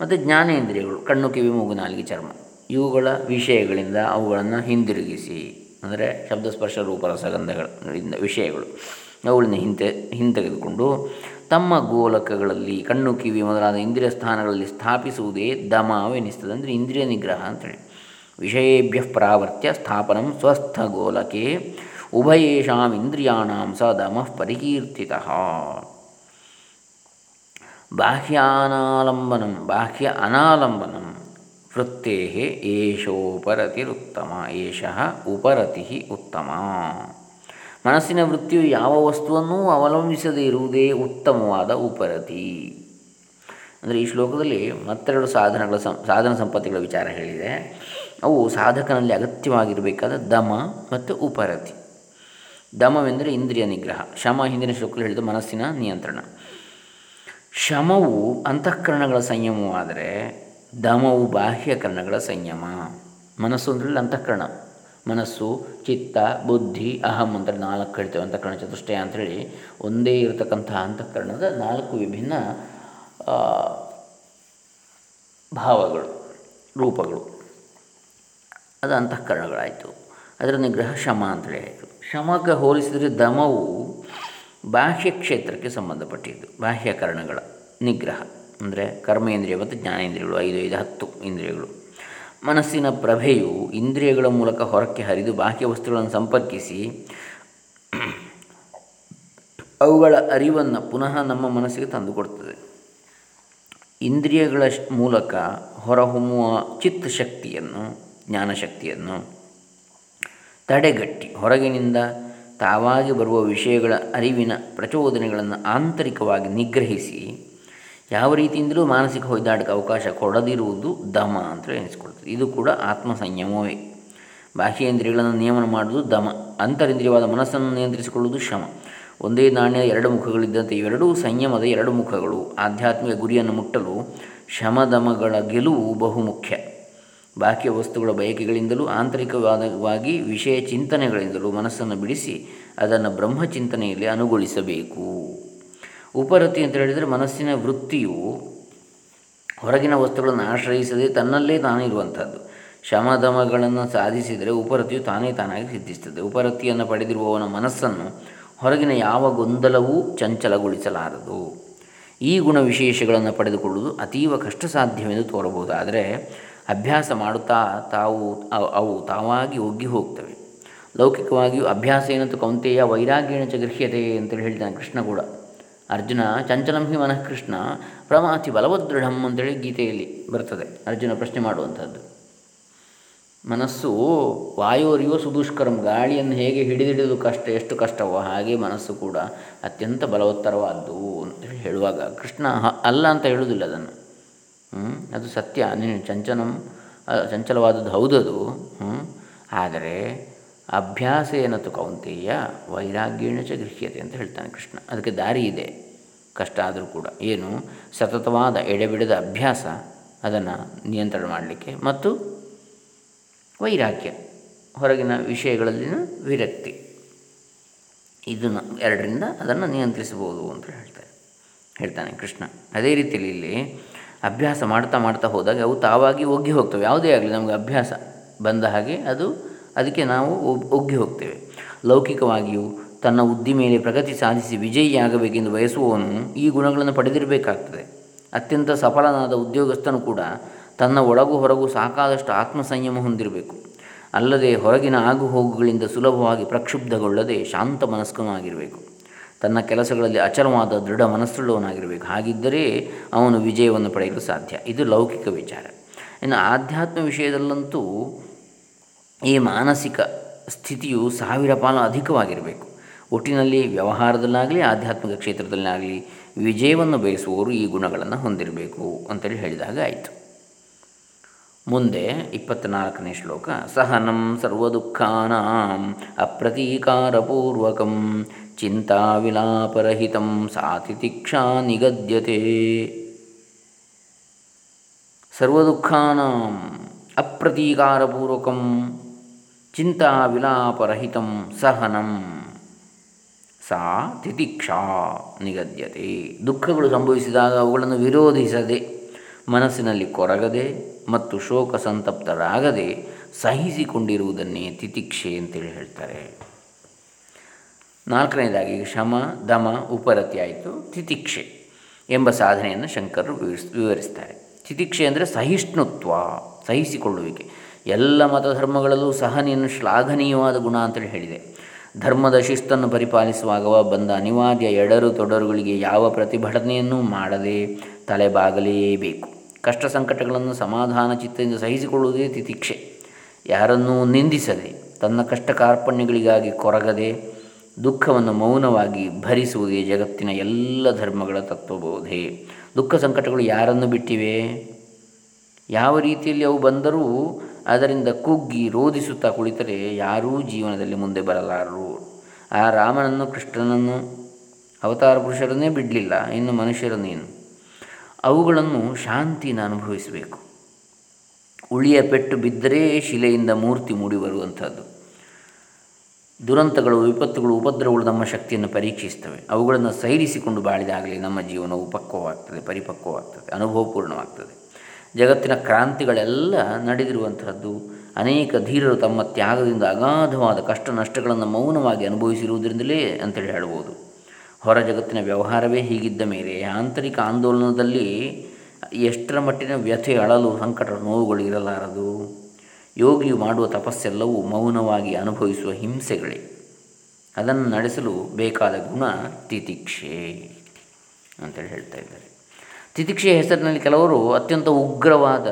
ಮತ್ತು ಜ್ಞಾನೇಂದ್ರಿಯಗಳು, ಕಣ್ಣು, ಕಿವಿ, ಮೂಗು, ನಾಲಿಗೆ, ಚರ್ಮ. ಇವುಗಳ ವಿಷಯಗಳಿಂದ ಅವುಗಳನ್ನು ಹಿಂದಿರುಗಿಸಿ, ಅಂದರೆ ಶಬ್ದಸ್ಪರ್ಶ ರೂಪರಸಗಂಧಗಳಿಂದ ವಿಷಯಗಳು. ಅವುಗಳನ್ನ ಹಿಂತೆ, ಹಿಂತೆಗೆದುಕೊಂಡು ತಮ್ಮ ಗೋಲಕಗಳಲ್ಲಿ ಕಣ್ಣು, ಕಿವಿ ಮೊದಲಾದ ಇಂದ್ರಿಯ ಸ್ಥಾನಗಳಲ್ಲಿ ಸ್ಥಾಪಿಸುವುದೇ ದಮವೆನಿಸ್ತದೆ. ಅಂದರೆ ಇಂದ್ರಿಯ ನಿಗ್ರಹ ಅಂತೇಳಿ. ವಿಷಯೇಭ್ಯ ಪ್ರಾವರ್ತ್ಯ ಸ್ಥಾಪನ ಸ್ವಸ್ಥ ಗೋಲಕೆ ಉಭಯೇಷಾಂ ಇಂದ್ರಿಯಾಣಾಂ ಸ ದಮಃ ಪರಿಕೀರ್ತಿತ. ಬಾಹ್ಯಾನಾಲಂಬನಂ, ಬಾಹ್ಯ ಅನಾಲಂಬನಂ ವೃತ್ತೇ ಏಷೋಪರತಿರುತ್ತಮ, ಏಷ ಉಪರತಿ ಉತ್ತಮ. ಮನಸ್ಸಿನ ವೃತ್ತಿಯು ಯಾವ ವಸ್ತುವನ್ನೂ ಅವಲಂಬಿಸದೇ ಇರುವುದೇ ಉತ್ತಮವಾದ ಉಪರತಿ. ಅಂದರೆ ಈ ಶ್ಲೋಕದಲ್ಲಿ ಮತ್ತೆರಡು ಸಾಧನಗಳ ಸಂ, ಸಾಧನ ಸಂಪತ್ತಿಗಳ ವಿಚಾರ ಹೇಳಿದೆ. ಅವು ಸಾಧಕನಲ್ಲಿ ಅಗತ್ಯವಾಗಿರಬೇಕಾದ ದಮ ಮತ್ತು ಉಪರತಿ. ದಮವೆಂದರೆ ಇಂದ್ರಿಯ ನಿಗ್ರಹ. ಶಮ ಹಿಂದಿನ ಶುಕ್ಲ ಹೇಳಿದ ಮನಸ್ಸಿನ ನಿಯಂತ್ರಣ. ಶಮವು ಅಂತಃಕರಣಗಳ ಸಂಯಮವಾದರೆ ದಮವು ಬಾಹ್ಯಕರಣಗಳ ಸಂಯಮ. ಮನಸ್ಸು ಅಂದರೆ ಅಂತಃಕರಣ. ಮನಸ್ಸು, ಚಿತ್ತ, ಬುದ್ಧಿ, ಅಹಂ ಅಂತ ನಾಲ್ಕು ಹೇಳ್ತೇವೆ. ಅಂತಃಕರಣ, ಚತುಷ್ಟಯ ಅಂಥೇಳಿ ಒಂದೇ ಇರತಕ್ಕಂತಹ ಅಂತಃಕರಣದ ನಾಲ್ಕು ವಿಭಿನ್ನ ಭಾವಗಳು, ರೂಪಗಳು. ಅದು ಅಂತಃಕರಣಗಳಾಯಿತು. ಅದರ ನಿಗ್ರಹ ಶಮ ಅಂತೇಳಿ ಶಮಕ್ಕೆ ಹೋಲಿಸಿದರೆ ದಮವು ಬಾಹ್ಯ ಕ್ಷೇತ್ರಕ್ಕೆ ಸಂಬಂಧಪಟ್ಟಿದ್ದು ಬಾಹ್ಯಕರಣಗಳ ನಿಗ್ರಹ. ಅಂದರೆ ಕರ್ಮೇಂದ್ರಿಯ ಮತ್ತು ಜ್ಞಾನೇಂದ್ರಿಯಗಳು, ಐದು ಐದು, ಹತ್ತು ಇಂದ್ರಿಯಗಳು. ಮನಸ್ಸಿನ ಪ್ರಭೆಯು ಇಂದ್ರಿಯಗಳ ಮೂಲಕ ಹೊರಕ್ಕೆ ಹರಿದು ಬಾಹ್ಯ ವಸ್ತುಗಳನ್ನು ಸಂಪರ್ಕಿಸಿ, ಅವುಗಳ ಅರಿವನ್ನು ಪುನಃ ನಮ್ಮ ಮನಸ್ಸಿಗೆ ತಂದುಕೊಡ್ತದೆ. ಇಂದ್ರಿಯಗಳ ಮೂಲಕ ಹೊರಹೊಮ್ಮುವ ಚಿತ್ತ ಶಕ್ತಿಯನ್ನು ಜ್ಞಾನಶಕ್ತಿಯನ್ನು ತಡೆಗಟ್ಟಿ. ಹೊರಗಿನಿಂದ ತಾವಾಗಿ ಬರುವ ವಿಷಯಗಳ ಅರಿವಿನ ಪ್ರಚೋದನೆಗಳನ್ನು ಆಂತರಿಕವಾಗಿ ನಿಗ್ರಹಿಸಿ ಯಾವ ರೀತಿಯಿಂದಲೂ ಮಾನಸಿಕ ಹೊಯ್ದಾಟಕ್ಕೆ ಅವಕಾಶ ಕೊಡದಿರುವುದು ದಮ ಅಂತ ಎನಿಸ್ಕೊಳ್ತದೆ ಇದು ಕೂಡ ಆತ್ಮ ಸಂಯಮವೇ ಬಾಹ್ಯೇಂದ್ರಿಯಗಳನ್ನು ನಿಯಮನ ಮಾಡುವುದು ದಮ. ಅಂತರಿಂದ್ರಿಯವಾದ ಮನಸ್ಸನ್ನು ನಿಯಂತ್ರಿಸಿಕೊಳ್ಳುವುದು ಶಮ. ಒಂದೇ ನಾಣ್ಯದ ಎರಡು ಮುಖಗಳಿದ್ದಂತೆ ಇವೆರಡೂ ಸಂಯಮದ ಎರಡು ಮುಖಗಳು. ಆಧ್ಯಾತ್ಮಿಕ ಗುರಿಯನ್ನು ಮುಟ್ಟಲು ಶಮದಮಗಳ ಗೆಲುವು ಬಹುಮುಖ್ಯ ಬಾಹ್ಯ ವಸ್ತುಗಳ ಬಯಕೆಗಳಿಂದಲೂ, ಆಂತರಿಕವಾದವಾಗಿ ವಿಷಯ ಚಿಂತನೆಗಳಿಂದಲೂ ಮನಸ್ಸನ್ನು ಬಿಡಿಸಿ ಅದನ್ನು ಬ್ರಹ್ಮಚಿಂತನೆಯಲ್ಲಿ ಅನುಗೊಳಿಸಬೇಕು. ಉಪರತಿ ಅಂತ ಹೇಳಿದರೆ ಮನಸ್ಸಿನ ವೃತ್ತಿಯು ಹೊರಗಿನ ವಸ್ತುಗಳನ್ನು ಆಶ್ರಯಿಸದೆ ತನ್ನಲ್ಲೇ ತಾನಿರುವಂಥದ್ದು ಇರುವಂಥದ್ದು. ಶಮದಮಗಳನ್ನು ಸಾಧಿಸಿದರೆ ಉಪರತಿಯು ತಾನೇ ತಾನಾಗಿ ಸಿದ್ಧಿಸ್ತದೆ. ಉಪರತಿಯನ್ನು ಪಡೆದಿರುವವನ ಮನಸ್ಸನ್ನು ಹೊರಗಿನ ಯಾವ ಗೊಂದಲವೂ ಚಂಚಲಗೊಳಿಸಲಾರದು. ಈ ಗುಣ ವಿಶೇಷಗಳನ್ನು ಪಡೆದುಕೊಳ್ಳುವುದು ಅತೀವ ಕಷ್ಟ ಸಾಧ್ಯವೆಂದು ತೋರಬಹುದು ಆದರೆ ಅಭ್ಯಾಸ ಮಾಡುತ್ತಾ ತಾವು, ಅವು ತಾವಾಗಿ ಒಗ್ಗಿ ಹೋಗ್ತವೆ. ಲೌಕಿಕವಾಗಿಯೂ ಅಭ್ಯಾಸ ಏನಂತ ಕೌಂತೆಯ ವೈರಾಗ್ಯಣ ಚ ಗೃಹ್ಯತೆ ಅಂತೇಳಿ ಹೇಳ್ತಾನೆ ಕೃಷ್ಣ ಕೂಡ. ಅರ್ಜುನ, ಚಂಚಲಂ ಹಿ ಮನಃ ಕೃಷ್ಣ, ಪ್ರಮಾತಿ ಬಲವದೃಢಂ ಅಂತೇಳಿ ಗೀತೆಯಲ್ಲಿ ಬರ್ತದೆ. ಅರ್ಜುನ ಪ್ರಶ್ನೆ ಮಾಡುವಂಥದ್ದು ಮನಸ್ಸು ವಾಯೋರಿಯೋ ಸುದುಷ್ಕರಂ, ಗಾಳಿಯನ್ನು ಹೇಗೆ ಹಿಡಿದಿಡಿದು ಕಷ್ಟ, ಎಷ್ಟು ಕಷ್ಟವೋ ಹಾಗೆ ಮನಸ್ಸು ಕೂಡ ಅತ್ಯಂತ ಬಲವತ್ತರವಾದ್ದು ಅಂತೇಳಿ ಹೇಳುವಾಗ ಕೃಷ್ಣ ಅಲ್ಲ ಅಂತ ಹೇಳುವುದಿಲ್ಲ ಅದನ್ನು. ಅದು ಸತ್ಯ. ನೀನು ಚಂಚಲಂ ಚಂಚಲವಾದದ್ದು ಹೌದದು ಆದರೆ ಅಭ್ಯಾಸ ಏನತ್ತು ಕೌಂತೆಯ ವೈರಾಗ್ಯೇಣ ಚ ಗೃಹ್ಯತೆ ಅಂತ ಹೇಳ್ತಾನೆ ಕೃಷ್ಣ. ಅದಕ್ಕೆ ದಾರಿ ಇದೆ. ಕಷ್ಟ ಆದರೂ ಕೂಡ. ಏನು? ಸತತವಾದ ಎಡೆಬಿಡದ ಅಭ್ಯಾಸ ಅದನ್ನು ನಿಯಂತ್ರಣ ಮಾಡಲಿಕ್ಕೆ ಮತ್ತು ವೈರಾಗ್ಯ, ಹೊರಗಿನ ವಿಷಯಗಳಲ್ಲಿನ ವಿರಕ್ತಿ. ಇದನ್ನು ಎರಡರಿಂದ ಅದನ್ನು ನಿಯಂತ್ರಿಸಬಹುದು ಅಂತ ಹೇಳ್ತಾರೆ. ಹೇಳ್ತಾನೆ ಕೃಷ್ಣ. ಅದೇ ರೀತಿಯಲ್ಲಿ ಇಲ್ಲಿ ಅಭ್ಯಾಸ ಮಾಡ್ತಾ ಮಾಡ್ತಾ ಹೋದಾಗ ಅವು ತಾವಾಗಿ ಒಗ್ಗಿ ಹೋಗ್ತವೆ. ಯಾವುದೇ ಆಗಲಿ ನಮಗೆ ಅಭ್ಯಾಸ ಬಂದ ಹಾಗೆ ಅದು ಅದಕ್ಕೆ ನಾವು ಒಗ್ಗಿ ಹೋಗ್ತೇವೆ. ಲೌಕಿಕವಾಗಿಯೂ ತನ್ನ ಉದ್ದಿ ಮೇಲೆ ಪ್ರಗತಿ ಸಾಧಿಸಿ ವಿಜಯಿಯಾಗಬೇಕೆಂದು ಬಯಸುವವನು ಈ ಗುಣಗಳನ್ನು ಪಡೆದಿರಬೇಕಾಗ್ತದೆ. ಅತ್ಯಂತ ಸಫಲನಾದ ಉದ್ಯೋಗಸ್ಥನು ಕೂಡ ತನ್ನ ಒಳಗು ಹೊರಗು ಸಾಕಾದಷ್ಟು ಆತ್ಮಸಂಯಮ ಹೊಂದಿರಬೇಕು. ಅಲ್ಲದೆ ಹೊರಗಿನ ಆಗುಹೋಗುಗಳಿಂದ ಸುಲಭವಾಗಿ ಪ್ರಕ್ಷುಬ್ಧಗೊಳ್ಳದೆ ಶಾಂತ ಮನಸ್ಕನಾಗಿರಬೇಕು. ತನ್ನ ಕೆಲಸಗಳಲ್ಲಿ ಅಚಲವಾದ ದೃಢ ಮನಸ್ಸುಳ್ಳವನಾಗಿರಬೇಕು. ಹಾಗಿದ್ದರೆ ಅವನು ವಿಜಯವನ್ನು ಪಡೆಯಲು ಸಾಧ್ಯ. ಇದು ಲೌಕಿಕ ವಿಚಾರ. ಇನ್ನು ಆಧ್ಯಾತ್ಮ ವಿಷಯದಲ್ಲಂತೂ ಈ ಮಾನಸಿಕ ಸ್ಥಿತಿಯು ಸಾವಿರ ಪಾಲು ಅಧಿಕವಾಗಿರಬೇಕು. ಒಟ್ಟಿನಲ್ಲಿ ವ್ಯವಹಾರದಲ್ಲಾಗಲಿ, ಆಧ್ಯಾತ್ಮಿಕ ಕ್ಷೇತ್ರದಲ್ಲಾಗಲಿ ವಿಜಯವನ್ನು ಬಯಸುವವರು ಈ ಗುಣಗಳನ್ನು ಹೊಂದಿರಬೇಕು ಅಂತೇಳಿ ಹೇಳಿದಾಗ ಆಯಿತು. ಮುಂದೆ ಇಪ್ಪತ್ತ್ನಾಲ್ಕನೇ ಶ್ಲೋಕ. ಸಹನಂ ಸರ್ವದುಃಖಾನಾಂ ಅಪ್ರತೀಕಾರಪೂರ್ವಕಂ ಚಿಂತಾವಿಲಾಪರಹಿತಂ ಸಾತಿತಿಕ್ಷಾ ನಿಗದ್ಯತೆ. ಸರ್ವದುಃಖಾನಾಂ ಅಪ್ರತೀಕಾರಪೂರ್ವಕಂ ಚಿಂತಾವಿಲಾಪರಹಿತಂ ಸಹನಂ. ಸಾ ತಿತಿಕ್ಷಾ ನಿಗದ್ಯತೆ. ದುಃಖಗಳು ಸಂಭವಿಸಿದಾಗ ಅವುಗಳನ್ನು ವಿರೋಧಿಸದೆ ಮನಸ್ಸಿನಲ್ಲಿ ಕೊರಗದೆ ಮತ್ತು ಶೋಕ ಸಂತಪ್ತರಾಗದೆ ಸಹಿಸಿಕೊಂಡಿರುವುದನ್ನೇ ತಿತಿಕ್ಷೆ ಅಂತೇಳಿ ಹೇಳ್ತಾರೆ. ನಾಲ್ಕನೇದಾಗಿ ಶಮ, ದಮ, ಉಪರತಿ ಆಯಿತು, ತಿತಿಕ್ಷೆ ಎಂಬ ಸಾಧನೆಯನ್ನು ಶಂಕರರು ವಿವರಿಸ್, ವಿವರಿಸ್ತಾರೆ. ತಿತಿಕ್ಷೆ ಅಂದರೆ ಸಹಿಷ್ಣುತ್ವ, ಸಹಿಸಿಕೊಳ್ಳುವಿಕೆ. ಎಲ್ಲ ಮತಧರ್ಮಗಳಲ್ಲೂ ಸಹನೆಯನ್ನು ಶ್ಲಾಘನೀಯವಾದ ಗುಣ ಅಂತೇಳಿ ಹೇಳಿದೆ. ಧರ್ಮದ ಶಿಸ್ತನ್ನು ಪರಿಪಾಲಿಸುವಾಗ ಬಂದ ಅನಿವಾರ್ಯ ಎಡರು ತೊಡರುಗಳಿಗೆ ಯಾವ ಪ್ರತಿಭಟನೆಯನ್ನೂ ಮಾಡದೆ ತಲೆಬಾಗಲೇಬೇಕು ಕಷ್ಟ ಸಂಕಟಗಳನ್ನು ಸಮಾಧಾನ ಚಿತ್ತದಿಂದ ಸಹಿಸಿಕೊಳ್ಳುವುದೇ ತಿತಿಕ್ಷೆ. ಯಾರನ್ನೂ ನಿಂದಿಸದೆ, ತನ್ನ ಕಷ್ಟ ಕಾರ್ಪಣ್ಯಗಳಿಗಾಗಿ ಕೊರಗದೆ ದುಃಖವನ್ನು ಮೌನವಾಗಿ ಭರಿಸುವುದೇ ಜಗತ್ತಿನ ಎಲ್ಲ ಧರ್ಮಗಳ ತತ್ವಬೋಧೆ. ದುಃಖ ಸಂಕಟಗಳು ಯಾರನ್ನು ಬಿಟ್ಟಿವೆ? ಯಾವ ರೀತಿಯಲ್ಲಿ ಅವು ಬಂದರೂ ಅದರಿಂದ ಕುಗ್ಗಿ ರೋಧಿಸುತ್ತಾ ಕುಳಿತರೆ ಯಾರೂ ಜೀವನದಲ್ಲಿ ಮುಂದೆ ಬರಲಾರರು. ಆ ರಾಮನನ್ನು, ಕೃಷ್ಣನನ್ನು, ಅವತಾರ ಪುರುಷರನ್ನೇ ಬಿಡಲಿಲ್ಲ, ಇನ್ನು ಮನುಷ್ಯರನ್ನೇನು ಅವುಗಳನ್ನು ಶಾಂತಿನ ಅನುಭವಿಸಬೇಕು. ಉಳಿಯ ಪೆಟ್ಟು ಬಿದ್ದರೆ ಶಿಲೆಯಿಂದ ಮೂರ್ತಿ ಮೂಡಿ ಬರುವಂಥದ್ದು. ದುರಂತಗಳು, ವಿಪತ್ತುಗಳು, ಉಪದ್ರವಗಳು ನಮ್ಮ ಶಕ್ತಿಯನ್ನು ಪರೀಕ್ಷಿಸ್ತವೆ ಅವುಗಳನ್ನು ಸೈರಿಸಿಕೊಂಡು ಬಾಳಿದಾಗಲಿ ನಮ್ಮ ಜೀವನವು ಪಕ್ವವಾಗ್ತದೆ ಪರಿಪಕ್ವವಾಗ್ತದೆ, ಅನುಭವಪೂರ್ಣವಾಗ್ತದೆ. ಜಗತ್ತಿನ ಕ್ರಾಂತಿಗಳೆಲ್ಲ ನಡೆದಿರುವಂತಹದ್ದು ಅನೇಕ ಧೀರರು ತಮ್ಮ ತ್ಯಾಗದಿಂದ ಅಗಾಧವಾದ ಕಷ್ಟ ನಷ್ಟಗಳನ್ನು ಮೌನವಾಗಿ ಅನುಭವಿಸಿರುವುದರಿಂದಲೇ ಅಂತೇಳಿ ಹೇಳ್ಬೋದು ಹೊರ ಜಗತ್ತಿನ ವ್ಯವಹಾರವೇ ಹೀಗಿದ್ದ ಮೇಲೆ ಆಂತರಿಕ ಆಂದೋಲನದಲ್ಲಿ ಎಷ್ಟರ ಮಟ್ಟಿನ ವ್ಯಥೆ ಅಳಲು ಸಂಕಟ ನೋವುಗಳು ಇರಲಾರದು? ಯೋಗಿಯು ಮಾಡುವ ತಪಸ್ಸೆಲ್ಲವೂ ಮೌನವಾಗಿ ಅನುಭವಿಸುವ ಹಿಂಸೆಗಳೇ. ಅದನ್ನು ನಡೆಸಲು ಬೇಕಾದ ಗುಣ ತಿತಿಕ್ಷೆ ಅಂತೇಳಿ ಹೇಳ್ತಾ ಇದ್ದಾರೆ. ತಿತಿಕ್ಷೆಯ ಹೆಸರಿನಲ್ಲಿ ಕೆಲವರು ಅತ್ಯಂತ ಉಗ್ರವಾದ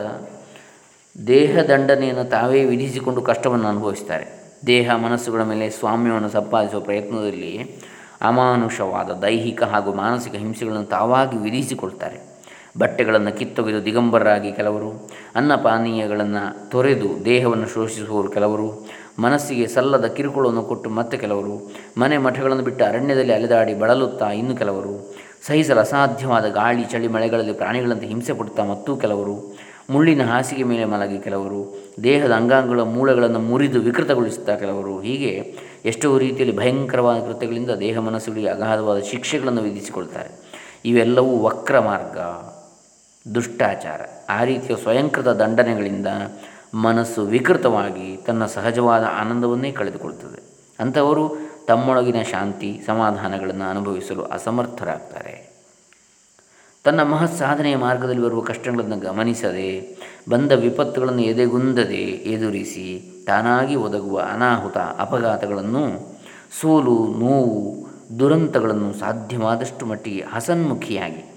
ದೇಹ ದಂಡನೆಯನ್ನು ತಾವೇ ವಿಧಿಸಿಕೊಂಡು ಕಷ್ಟವನ್ನು ಅನುಭವಿಸ್ತಾರೆ. ದೇಹ, ಮನಸ್ಸುಗಳ ಮೇಲೆ ಸ್ವಾಮ್ಯವನ್ನು ಸಂಪಾದಿಸುವ ಪ್ರಯತ್ನದಲ್ಲಿ ಅಮಾನುಷವಾದ ದೈಹಿಕ ಹಾಗೂ ಮಾನಸಿಕ ಹಿಂಸೆಗಳನ್ನು ತಾವಾಗಿ ವಿಧಿಸಿಕೊಳ್ತಾರೆ. ಬಟ್ಟೆಗಳನ್ನು ಕಿತ್ತೊಗೆದು ದಿಗಂಬರರಾಗಿ ಕೆಲವರು, ಅನ್ನಪಾನೀಯಗಳನ್ನು ತೊರೆದು ದೇಹವನ್ನು ಶೋಷಿಸುವವರು ಕೆಲವರು, ಮನಸ್ಸಿಗೆ ಸಲ್ಲದ ಕಿರುಕುಳವನ್ನು ಕೊಟ್ಟು ಮತ್ತೆ ಕೆಲವರು, ಮನೆ ಮಠಗಳನ್ನು ಬಿಟ್ಟು ಅರಣ್ಯದಲ್ಲಿ ಅಲೆದಾಡಿ ಬಳಲುತ್ತಾ ಇನ್ನು ಕೆಲವರು, ಸಹಿಸಲು ಅಸಾಧ್ಯವಾದ ಗಾಳಿ ಚಳಿ ಮಳೆಗಳಲ್ಲಿ ಪ್ರಾಣಿಗಳಂತೆ ಹಿಂಸೆ ಪಡುತ್ತಾ ಮತ್ತೂ ಕೆಲವರು, ಮುಳ್ಳಿನ ಹಾಸಿಗೆ ಮೇಲೆ ಮಲಗಿ ಕೆಲವರು, ದೇಹದ ಅಂಗಾಂಗಗಳ ಮೂಳೆಗಳನ್ನು ಮುರಿದು ವಿಕೃತಗೊಳಿಸುತ್ತಾ ಕೆಲವರು, ಹೀಗೆ ಎಷ್ಟೋ ರೀತಿಯಲ್ಲಿ ಭಯಂಕರವಾದ ಕೃತ್ಯಗಳಿಂದ ದೇಹ ಮನಸ್ಸುಗಳಿಗೆ ಅಗಾಧವಾದ ಶಿಕ್ಷೆಗಳನ್ನು ವಿಧಿಸಿಕೊಳ್ತಾರೆ. ಇವೆಲ್ಲವೂ ವಕ್ರ ಮಾರ್ಗ ದುಷ್ಟಾಚಾರ. ಆ ರೀತಿಯ ಸ್ವಯಂಕೃತ ದಂಡನೆಗಳಿಂದ ಮನಸ್ಸು ವಿಕೃತವಾಗಿ ತನ್ನ ಸಹಜವಾದ ಆನಂದವನ್ನೇ ಕಳೆದುಕೊಳ್ತದೆ. ಅಂಥವರು ತಮ್ಮೊಳಗಿನ ಶಾಂತಿ, ಸಮಾಧಾನಗಳನ್ನು ಅನುಭವಿಸಲು ಅಸಮರ್ಥರಾಗ್ತಾರೆ. ತನ್ನ ಮಹತ್ ಸಾಧನೆಯ ಮಾರ್ಗದಲ್ಲಿ ಬರುವ ಕಷ್ಟಗಳನ್ನು ಗಮನಿಸದೆ, ಬಂದ ವಿಪತ್ತುಗಳನ್ನು ಎದೆಗುಂದದೆ ಎದುರಿಸಿ ತಾನಾಗಿ ಒದಗುವ ಅನಾಹುತ, ಅಪಘಾತಗಳನ್ನು, ಸೋಲು, ನೋವು, ದುರಂತಗಳನ್ನು ಸಾಧ್ಯವಾದಷ್ಟು ಮಟ್ಟಿಗೆ ಹಸನ್ಮುಖಿಯಾಗಿ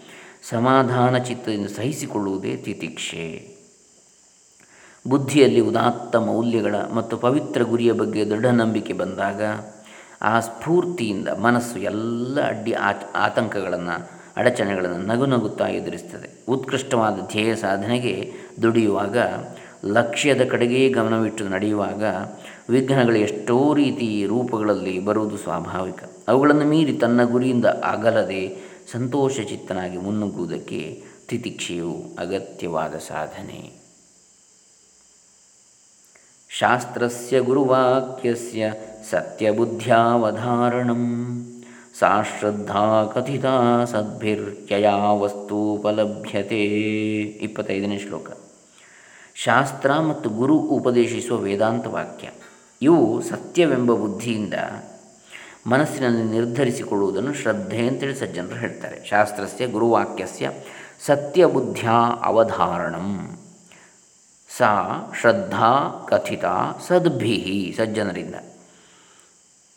ಸಮಾಧಾನ ಚಿತ್ತದಿಂದ ಸಹಿಸಿಕೊಳ್ಳುವುದೇ ತಿತಿಕ್ಷೆ. ಬುದ್ಧಿಯಲ್ಲಿ ಉದಾತ್ತ ಮೌಲ್ಯಗಳ ಮತ್ತು ಪವಿತ್ರ ಗುರಿಯ ಬಗ್ಗೆ ದೃಢ ನಂಬಿಕೆ ಬಂದಾಗ ಆ ಸ್ಫೂರ್ತಿಯಿಂದ ಮನಸ್ಸು ಎಲ್ಲ ಅಡ್ಡಿ ಆತಂಕಗಳನ್ನು, ಅಡಚಣೆಗಳನ್ನು ನಗು ನಗುತ್ತಾ ಎದುರಿಸ್ತದೆ. ಉತ್ಕೃಷ್ಟವಾದ ಧ್ಯೇಯ ಸಾಧನೆಗೆ ದುಡಿಯುವಾಗ, ಲಕ್ಷ್ಯದ ಕಡೆಗೇ ಗಮನವಿಟ್ಟು ನಡೆಯುವಾಗ ವಿಘ್ನಗಳು ಎಷ್ಟೋ ರೀತಿ ರೂಪಗಳಲ್ಲಿ ಬರುವುದು ಸ್ವಾಭಾವಿಕ. ಅವುಗಳನ್ನು ಮೀರಿ ತನ್ನ ಗುರಿಯಿಂದ ಅಗಲದೆ ಸಂತೋಷಚಿತ್ತನಾಗಿ ಮುನ್ನುಗ್ಗುವುದಕ್ಕೆ ತಿತಿಕ್ಷೆಯು ಅಗತ್ಯವಾದ ಸಾಧನೆ. ಶಾಸ್ತ್ರಸ್ಯ ಗುರುವಾಕ್ಯಸ್ಯ ಸತ್ಯಬುದ್ಧ್ಯಾವಧಾರಣಂ. ಸಾ ಶ್ರದ್ಧಾ ಕಥಿತ ಸದ್ಭಿರ್ಯಯಾ ವಸ್ತೂಪಲಭ್ಯತೆ. ಇಪ್ಪತ್ತೈದನೇ ಶ್ಲೋಕ. ಶಾಸ್ತ್ರ ಮತ್ತು ಗುರು ಉಪದೇಶಿಸುವ ವೇದಾಂತ ವಾಕ್ಯ ಇವು ಸತ್ಯವೆಂಬ ಬುದ್ಧಿಯಿಂದ ಮನಸ್ಸಿನಲ್ಲಿ ನಿರ್ಧರಿಸಿಕೊಳ್ಳುವುದನ್ನು ಶ್ರದ್ಧೆ ಅಂತೇಳಿ ಸಜ್ಜನರು ಹೇಳ್ತಾರೆ. ಶಾಸ್ತ್ರಸ್ಯ, ಗುರುವಾಕ್ಯಸ್ಯ ಸತ್ಯಬುದ್ಧಿಯ ಅವಧಾರಣಂ. ಸಾ ಶ್ರದ್ಧಾ ಕಥಿತ ಸದ್ಭಿ ಸಜ್ಜನರಿಂದ.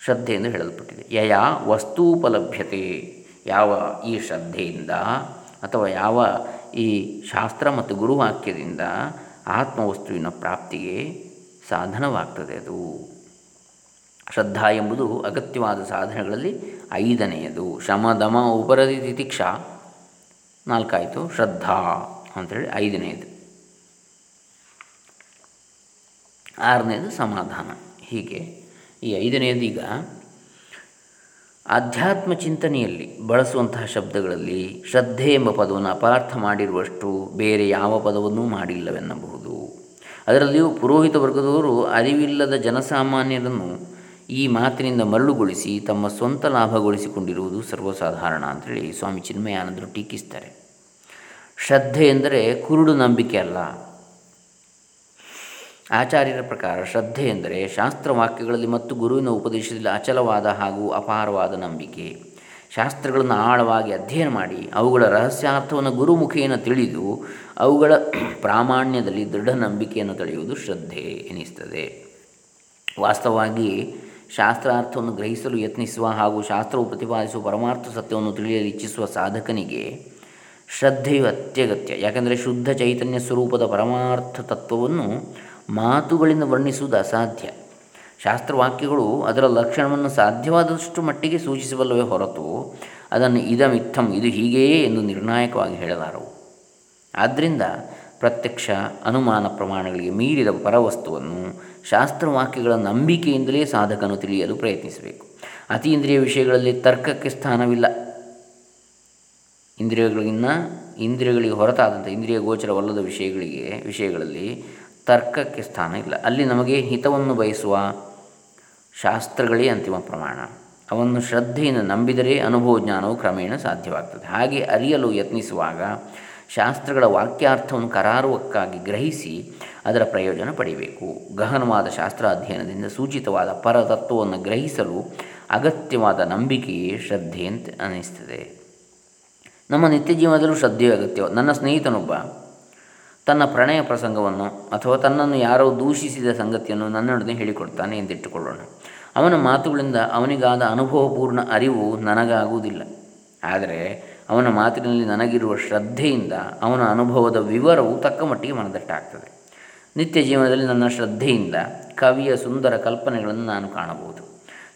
ಶ್ರದ್ಧೆ ಎಂದು ಹೇಳಲ್ಪಟ್ಟಿದೆ. ಯಯ ವಸ್ತೂಪಲಭ್ಯತೆ, ಯಾವ ಈ ಶ್ರದ್ಧೆಯಿಂದ ಅಥವಾ ಯಾವ ಈ ಶಾಸ್ತ್ರ ಮತ್ತು ಗುರುವಾಕ್ಯದಿಂದ ಆತ್ಮವಸ್ತುವಿನ ಪ್ರಾಪ್ತಿಗೆ ಸಾಧನವಾಗ್ತದೆ ಅದು. ಶ್ರದ್ಧಾ ಎಂಬುದು ಅಗತ್ಯವಾದ ಸಾಧನೆಗಳಲ್ಲಿ ಐದನೆಯದು. ಶಮ ದಮ, ಉಪರದಿ, ತಿತಿಕ್ಷಾ. ನಾಲ್ಕಾಯಿತು, ಶ್ರದ್ಧಾ ಅಂಥೇಳಿ ಐದನೆಯದು. ಆರನೇದು ಸಮಾಧಾನ. ಹೀಗೆ ಈ ಐದನೆಯದು ಈಗ ಆಧ್ಯಾತ್ಮ ಚಿಂತನೆಯಲ್ಲಿ ಬಳಸುವಂತಹ ಶಬ್ದಗಳಲ್ಲಿ ಶ್ರದ್ಧೆ ಎಂಬ ಪದವನ್ನು ಅಪಾರ್ಥ ಮಾಡಿರುವಷ್ಟು ಬೇರೆ ಯಾವ ಪದವನ್ನೂ ಮಾಡಿಲ್ಲವೆನ್ನಬಹುದು. ಅದರಲ್ಲಿಯೂ ಪುರೋಹಿತ ವರ್ಗದವರು ಅರಿವಿಲ್ಲದ ಜನಸಾಮಾನ್ಯರನ್ನು ಈ ಮಾತಿನಿಂದ ಮರಳುಗೊಳಿಸಿ ತಮ್ಮ ಸ್ವಂತ ಲಾಭಗೊಳಿಸಿಕೊಂಡಿರುವುದು ಸರ್ವಸಾಧಾರಣ ಅಂತೇಳಿ ಸ್ವಾಮಿ ಚಿನ್ಮಯಾನಂದರು ಟೀಕಿಸ್ತಾರೆ. ಶ್ರದ್ಧೆ ಎಂದರೆ ಕುರುಡು ನಂಬಿಕೆ ಅಲ್ಲ. ಆಚಾರ್ಯರ ಪ್ರಕಾರ ಶ್ರದ್ಧೆ ಎಂದರೆ ಶಾಸ್ತ್ರವಾಕ್ಯಗಳಲ್ಲಿ ಮತ್ತು ಗುರುವಿನ ಉಪದೇಶದಲ್ಲಿ ಅಚಲವಾದ ಹಾಗೂ ಅಪಾರವಾದ ನಂಬಿಕೆ. ಶಾಸ್ತ್ರಗಳನ್ನು ಆಳವಾಗಿ ಅಧ್ಯಯನ ಮಾಡಿ ಅವುಗಳ ರಹಸ್ಯಾರ್ಥವನ್ನು ಗುರುಮುಖೇನ ತಿಳಿದು ಅವುಗಳ ಪ್ರಾಮಾಣ್ಯದಲ್ಲಿ ದೃಢ ನಂಬಿಕೆಯನ್ನು ತಳೆಯುವುದು ಶ್ರದ್ಧೆ ಎನಿಸ್ತದೆ. ವಾಸ್ತವವಾಗಿ ಶಾಸ್ತ್ರಾರ್ಥವನ್ನು ಗ್ರಹಿಸಲು ಯತ್ನಿಸುವ ಹಾಗೂ ಶಾಸ್ತ್ರವು ಪ್ರತಿಪಾದಿಸುವ ಪರಮಾರ್ಥ ಸತ್ಯವನ್ನು ತಿಳಿಯಲು ಇಚ್ಛಿಸುವ ಸಾಧಕನಿಗೆ ಶ್ರದ್ಧೆಯು ಅತ್ಯಗತ್ಯ. ಯಾಕೆಂದರೆ ಶುದ್ಧ ಚೈತನ್ಯ ಸ್ವರೂಪದ ಪರಮಾರ್ಥ ತತ್ವವನ್ನು ಮಾತುಗಳಿಂದ ವರ್ಣಿಸುವುದು ಅಸಾಧ್ಯ. ಶಾಸ್ತ್ರವಾಕ್ಯಗಳು ಅದರ ಲಕ್ಷಣವನ್ನು ಸಾಧ್ಯವಾದಷ್ಟು ಮಟ್ಟಿಗೆ ಸೂಚಿಸಬಲ್ಲವೇ ಹೊರತು ಅದನ್ನು ಇದಮಿತ್ತಂ ಇದು ಹೀಗೆಯೇ ಎಂದು ನಿರ್ಣಾಯಕವಾಗಿ ಹೇಳಲಾರವು. ಆದ್ದರಿಂದ ಪ್ರತ್ಯಕ್ಷ ಅನುಮಾನ ಪ್ರಮಾಣಗಳಿಗೆ ಮೀರಿದ ಪರವಸ್ತುವನ್ನು ಶಾಸ್ತ್ರವಾಕ್ಯಗಳ ನಂಬಿಕೆಯಿಂದಲೇ ಸಾಧಕನು ತಿಳಿಯಲು ಪ್ರಯತ್ನಿಸಬೇಕು. ಅತೀಂದ್ರಿಯ ವಿಷಯಗಳಲ್ಲಿ ತರ್ಕಕ್ಕೆ ಸ್ಥಾನವಿಲ್ಲ. ಇಂದ್ರಿಯಗಳಿಗಿನ್ನ ಇಂದ್ರಿಯಗಳಿಗೆ ಹೊರತಾದಂಥ ಇಂದ್ರಿಯ ಗೋಚರವಲ್ಲದ ವಿಷಯಗಳಿಗೆ, ವಿಷಯಗಳಲ್ಲಿ ತರ್ಕಕ್ಕೆ ಸ್ಥಾನ ಇಲ್ಲ. ಅಲ್ಲಿ ನಮಗೆ ಹಿತವನ್ನು ಬಯಸುವ ಶಾಸ್ತ್ರಗಳೇ ಅಂತಿಮ ಪ್ರಮಾಣ. ಅವನ್ನು ಶ್ರದ್ಧೆಯಿಂದ ನಂಬಿದರೆ ಅನುಭವ ಜ್ಞಾನವು ಕ್ರಮೇಣ ಸಾಧ್ಯವಾಗ್ತದೆ. ಹಾಗೆ ಅರಿಯಲು ಯತ್ನಿಸುವಾಗ ಶಾಸ್ತ್ರಗಳ ವಾಕ್ಯಾರ್ಥವನ್ನು ಕರಾರುವಕ್ಕಾಗಿ ಗ್ರಹಿಸಿ ಅದರ ಪ್ರಯೋಜನ ಪಡೆಯಬೇಕು. ಗಹನವಾದ ಶಾಸ್ತ್ರ ಅಧ್ಯಯನದಿಂದ ಸೂಚಿತವಾದ ಪರತತ್ವವನ್ನು ಗ್ರಹಿಸಲು ಅಗತ್ಯವಾದ ನಂಬಿಕೆಯೇ ಶ್ರದ್ಧೆ ಅಂತ ಅನ್ನಿಸ್ತದೆ. ನಮ್ಮ ನಿತ್ಯ ಜೀವನದಲ್ಲೂ ಶ್ರದ್ಧೆಯು ಅಗತ್ಯ. ನನ್ನ ಸ್ನೇಹಿತನೊಬ್ಬ ತನ್ನ ಪ್ರಣಯ ಪ್ರಸಂಗವನ್ನು ಅಥವಾ ತನ್ನನ್ನು ಯಾರೋ ದೂಷಿಸಿದ ಸಂಗತಿಯನ್ನು ನನ್ನೊಡನೆ ಹೇಳಿಕೊಡ್ತಾನೆ ಎಂದಿಟ್ಟುಕೊಳ್ಳೋಣ ಅವನ ಮಾತುಗಳಿಂದ ಅವನಿಗಾದ ಅನುಭವಪೂರ್ಣ ಅರಿವು ನನಗಾಗುವುದಿಲ್ಲ. ಆದರೆ ಅವನ ಮಾತಿನಲ್ಲಿ ನನಗಿರುವ ಶ್ರದ್ಧೆಯಿಂದ ಅವನ ಅನುಭವದ ವಿವರವು ತಕ್ಕ ಮಟ್ಟಿಗೆ ಮನದಟ್ಟಾಗ್ತದೆ. ನಿತ್ಯ ಜೀವನದಲ್ಲಿ ನನ್ನ ಶ್ರದ್ಧೆಯಿಂದ ಕವಿಯ ಸುಂದರ ಕಲ್ಪನೆಗಳನ್ನು ನಾನು ಕಾಣಬಹುದು.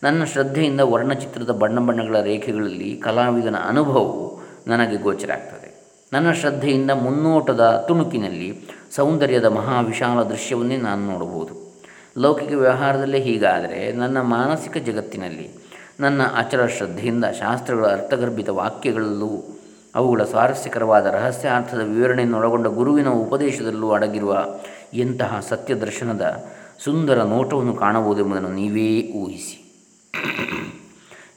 ನನ್ನ ಶ್ರದ್ಧೆಯಿಂದ ವರ್ಣಚಿತ್ರದ ಬಣ್ಣ ಬಣ್ಣಗಳ ರೇಖೆಗಳಲ್ಲಿ ಕಲಾವಿದನ ಅನುಭವವು ನನಗೆ ಗೋಚರ ಆಗ್ತದೆ ನನ್ನ ಶ್ರದ್ಧೆಯಿಂದ ಮುನ್ನೋಟದ ತುಣುಕಿನಲ್ಲಿ ಸೌಂದರ್ಯದ ಮಹಾವಿಶಾಲ ದೃಶ್ಯವನ್ನೇ ನಾನು ನೋಡಬಹುದು. ಲೌಕಿಕ ವ್ಯವಹಾರದಲ್ಲೇ ಹೀಗಾದರೆ ನನ್ನ ಮಾನಸಿಕ ಜಗತ್ತಿನಲ್ಲಿ ನನ್ನ ಆಚರ ಶ್ರದ್ಧೆಯಿಂದ ಶಾಸ್ತ್ರಗಳ ಅರ್ಥಗರ್ಭಿತ ವಾಕ್ಯಗಳಲ್ಲೂ ಅವುಗಳ ಸ್ವಾರಸ್ಯಕರವಾದ ರಹಸ್ಯಾರ್ಥದ ವಿವರಣೆಯನ್ನು ಒಳಗೊಂಡ ಗುರುವಿನ ಉಪದೇಶದಲ್ಲೂ ಅಡಗಿರುವ ಎಂತಹ ಸತ್ಯದರ್ಶನದ ಸುಂದರ ನೋಟವನ್ನು ಕಾಣಬಹುದೆಂಬುದನ್ನು ನೀವೇ ಊಹಿಸಿ.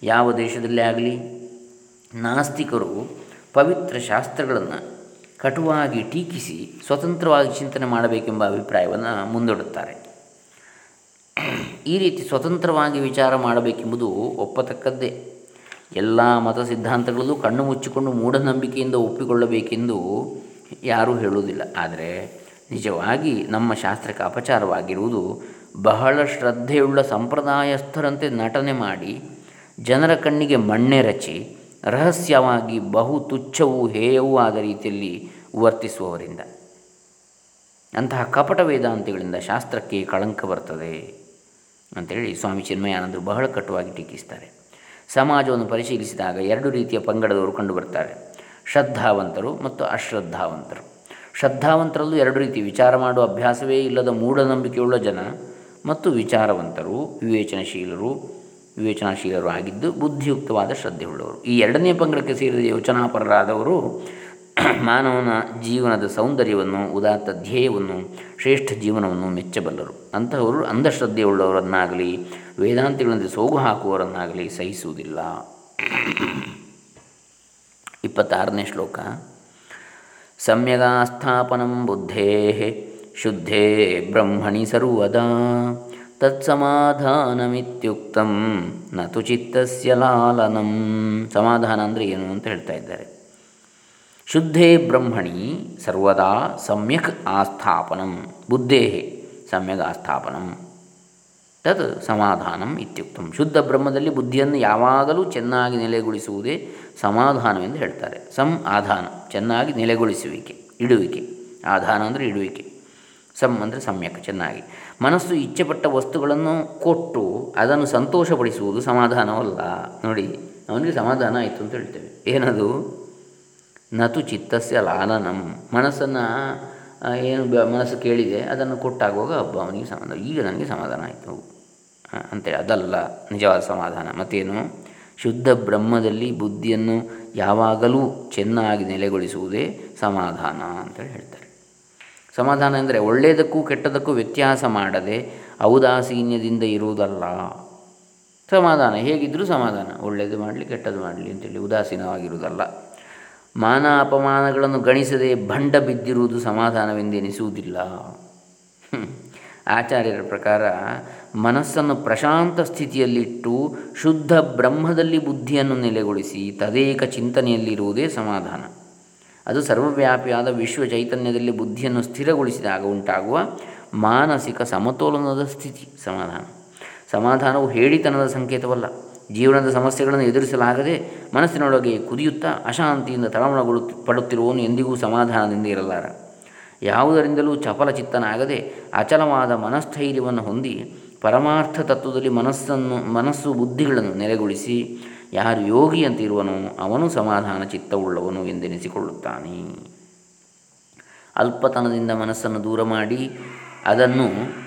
ಯಾವ ದೇಶದಲ್ಲೇ ಆಗಲಿ, ನಾಸ್ತಿಕರು ಪವಿತ್ರ ಶಾಸ್ತ್ರಗಳನ್ನು ಕಟುವಾಗಿ ಟೀಕಿಸಿ ಸ್ವತಂತ್ರವಾಗಿ ಚಿಂತನೆ ಮಾಡಬೇಕೆಂಬ ಅಭಿಪ್ರಾಯವನ್ನು ಮುಂದಿಡುತ್ತಾರೆ ಈ ರೀತಿ ಸ್ವತಂತ್ರವಾಗಿ ವಿಚಾರ ಮಾಡಬೇಕೆಂಬುದು ಒಪ್ಪತಕ್ಕದ್ದೇ. ಎಲ್ಲ ಮತ ಸಿದ್ಧಾಂತಗಳಲ್ಲೂ ಕಣ್ಣು ಮುಚ್ಚಿಕೊಂಡು ಮೂಢನಂಬಿಕೆಯಿಂದ ಒಪ್ಪಿಕೊಳ್ಳಬೇಕೆಂದು ಯಾರೂ ಹೇಳುವುದಿಲ್ಲ. ಆದರೆ ನಿಜವಾಗಿ ನಮ್ಮ ಶಾಸ್ತ್ರಕ್ಕೆ ಅಪಚಾರವಾಗಿರುವುದು ಬಹಳ ಶ್ರದ್ಧೆಯುಳ್ಳ ಸಂಪ್ರದಾಯಸ್ಥರಂತೆ ನಟನೆ ಮಾಡಿ, ಜನರ ಕಣ್ಣಿಗೆ ಮಣ್ಣೆರಚಿ ರಹಸ್ಯವಾಗಿ ಬಹು ತುಚ್ಛವೂ ಹೇಯವೂ ಆದ ರೀತಿಯಲ್ಲಿ ವರ್ತಿಸುವವರಿಂದ. ಅಂತಹ ಕಪಟ ವೇದಾಂತಿಗಳಿಂದ ಶಾಸ್ತ್ರಕ್ಕೆ ಕಳಂಕ ಬರ್ತದೆ. ಅಂಥೇಳಿ ಸ್ವಾಮಿ ಚಿನ್ಮಯಾನಂದರು ಬಹಳ ಕಟುವಾಗಿ ಟೀಕಿಸ್ತಾರೆ. ಸಮಾಜವನ್ನು ಪರಿಶೀಲಿಸಿದಾಗ ಎರಡು ರೀತಿಯ ಪಂಗಡದವರು ಕಂಡುಬರ್ತಾರೆ ಶ್ರದ್ಧಾವಂತರು ಮತ್ತು ಅಶ್ರದ್ಧಾವಂತರು. ಶ್ರದ್ಧಾವಂತರಲ್ಲೂ ಎರಡು ರೀತಿ ವಿಚಾರ ಮಾಡುವ ಅಭ್ಯಾಸವೇ ಇಲ್ಲದ ಮೂಢನಂಬಿಕೆಯುಳ್ಳ ಜನ ಮತ್ತು ವಿಚಾರವಂತರು, ವಿವೇಚನಶೀಲರು, ವಿವೇಚನಾಶೀಲರು ಆಗಿದ್ದು ಬುದ್ಧಿಯುಕ್ತವಾದ ಶ್ರದ್ಧೆಯುಳ್ಳವರು. ಈ ಎರಡನೇ ಪಂಗಡಕ್ಕೆ ಸೇರಿದ ಯೋಚನಾಪರರಾದವರು ಮಾನವನ ಜೀವನದ ಸೌಂದರ್ಯವನ್ನು, ಉದಾತ್ತ ಧ್ಯೇಯವನ್ನು, ಶ್ರೇಷ್ಠ ಜೀವನವನ್ನು ಮೆಚ್ಚಬಲ್ಲರು. ಅಂತಹವರು ಅಂಧಶ್ರದ್ಧೆಯುಳ್ಳವರನ್ನಾಗಲಿ ವೇದಾಂತಿಗಳಂತೆ ಸೋಗು ಹಾಕುವವರನ್ನಾಗಲಿ ಸಹಿಸುವುದಿಲ್ಲ. ಇಪ್ಪತ್ತಾರನೇ ಶ್ಲೋಕ. ಸಮ್ಯಗಾಸ್ಥಾಪನಂ ಬುದ್ಧೇ ಶುದ್ಧೇ ಬ್ರಹ್ಮಣಿ ಸರ್ವದಾ ತತ್ಸಮಾಧಾನಮಿತ್ಯುಕ್ತಂ ನತು ಚಿತ್ತಸ್ಯ ಲಾಲನಂ. ಸಮಾಧಾನ ಅಂದರೆ ಏನು ಅಂತ ಹೇಳ್ತಾ ಇದ್ದಾರೆ. ಶುದ್ಧೇ ಬ್ರಹ್ಮಣಿ ಸರ್ವದಾ ಸಮ್ಯಕ್ ಆಸ್ಥಾಪನಂ ಬುದ್ಧೇ ಸಮ್ಯಕ್ ಆಸ್ಥಾಪನಂ. ತತ್ ಸಮಾಧಾನಂ ಇತ್ಯುಕ್ತಂ. ಶುದ್ಧ ಬ್ರಹ್ಮದಲ್ಲಿ ಬುದ್ಧಿಯನ್ನು ಯಾವಾಗಲೂ ಚೆನ್ನಾಗಿ ನೆಲೆಗೊಳಿಸುವುದೇ ಸಮಾಧಾನವೆಂದು ಹೇಳ್ತಾರೆ. ಸಂ ಆಧಾನ, ಚೆನ್ನಾಗಿ ನೆಲೆಗೊಳಿಸುವಿಕೆ, ಇಡುವಿಕೆ. ಆಧಾನ ಅಂದರೆ ಇಡುವಿಕೆ. ಸಮ್ ಅಂದರೆ ಸಮ್ಯಕ್, ಚೆನ್ನಾಗಿ. ಮನಸ್ಸು ಇಚ್ಛೆಪಟ್ಟ ವಸ್ತುಗಳನ್ನು ಕೊಟ್ಟು ಅದನ್ನು ಸಂತೋಷಪಡಿಸುವುದು ಸಮಾಧಾನವಲ್ಲ. ನೋಡಿ, ಅವನಿಗೆ ಸಮಾಧಾನ ಆಯಿತು ಅಂತ ಹೇಳ್ತೇವೆ. ಏನದು? ನತು ಚಿತ್ತಸ್ಯ ಲಾಲನಂ. ಮನಸ್ಸನ್ನು ಏನು ಮನಸ್ಸು ಕೇಳಿದೆ, ಅದನ್ನು ಕೊಟ್ಟಾಗುವಾಗ ಹಬ್ಬ ಅವನಿಗೆ ಸಮಾಧಾನ. ಈಗ ನನಗೆ ಸಮಾಧಾನ ಆಯಿತು. ಅಂತೇಳಿ ಅದಲ್ಲ, ನಿಜವಾದ ಸಮಾಧಾನ. ಮತ್ತೇನು? ಶುದ್ಧ ಬ್ರಹ್ಮದಲ್ಲಿ ಬುದ್ಧಿಯನ್ನು ಯಾವಾಗಲೂ ಚೆನ್ನಾಗಿ ನೆಲೆಗೊಳಿಸುವುದೇ ಸಮಾಧಾನ ಅಂತೇಳಿ ಹೇಳ್ತಾರೆ. ಸಮಾಧಾನ ಅಂದರೆ ಒಳ್ಳೆಯದಕ್ಕೂ ಕೆಟ್ಟದಕ್ಕೂ ವ್ಯತ್ಯಾಸ ಮಾಡದೆ ಔದಾಸೀನ್ಯದಿಂದ ಇರುವುದಲ್ಲ. ಸಮಾಧಾನ. ಹೇಗಿದ್ದರೂ ಸಮಾಧಾನ. ಒಳ್ಳೆಯದು ಮಾಡಲಿ ಕೆಟ್ಟದ್ದು ಮಾಡಲಿ ಅಂತೇಳಿ ಉದಾಸೀನವಾಗಿರುವುದಲ್ಲ. ಮಾನ ಅಪಮಾನಗಳನ್ನು ಗಣಿಸದೆ ಭಂಡ ಬಿದ್ದಿರುವುದು ಸಮಾಧಾನವೆಂದೆನಿಸುವುದಿಲ್ಲ. ಆಚಾರ್ಯರ ಪ್ರಕಾರ ಮನಸ್ಸನ್ನು ಪ್ರಶಾಂತ ಸ್ಥಿತಿಯಲ್ಲಿಟ್ಟು ಶುದ್ಧ ಬ್ರಹ್ಮದಲ್ಲಿ ಬುದ್ಧಿಯನ್ನು ನೆಲೆಗೊಳಿಸಿ ತದೇಕ ಚಿಂತನೆಯಲ್ಲಿರುವುದೇ ಸಮಾಧಾನ. ಅದು ಸರ್ವವ್ಯಾಪಿಯಾದ ವಿಶ್ವ ಚೈತನ್ಯದಲ್ಲಿ ಬುದ್ಧಿಯನ್ನು ಸ್ಥಿರಗೊಳಿಸಿದಾಗ ಉಂಟಾಗುವ ಮಾನಸಿಕ ಸಮತೋಲನದ ಸ್ಥಿತಿ, ಸಮಾಧಾನ. ಸಮಾಧಾನವು ಹೇಳಿತನದ ಸಂಕೇತವಲ್ಲ. ಜೀವನದ ಸಮಸ್ಯೆಗಳನ್ನು ಎದುರಿಸಲಾಗದೆ ಮನಸ್ಸಿನೊಳಗೆ ಕುದಿಯುತ್ತಾ ಅಶಾಂತಿಯಿಂದ ತಳಮಳಗೊಳ್ಳು ಪಡುತ್ತಿರುವವನು ಎಂದಿಗೂ ಸಮಾಧಾನದಿಂದ ಇರಲಾರ. ಯಾವುದರಿಂದಲೂ ಚಪಲ ಚಿತ್ತನಾಗದೆ ಅಚಲವಾದ ಮನಸ್ಥೈರ್ಯವನ್ನು ಹೊಂದಿ ಪರಮಾರ್ಥ ತತ್ವದಲ್ಲಿ ಮನಸ್ಸನ್ನು, ಮನಸ್ಸು ಬುದ್ಧಿಗಳನ್ನು ನೆಲೆಗೊಳಿಸಿ ಯಾರು ಯೋಗಿ ಅಂತಿರುವನೋ ಅವನು ಸಮಾಧಾನ ಚಿತ್ತವುಳ್ಳವನು ಎಂದೆನಿಸಿಕೊಳ್ಳುತ್ತಾನೆ. ಅಲ್ಪತನದಿಂದ ಮನಸ್ಸನ್ನು ದೂರ ಮಾಡಿ ಅದನ್ನು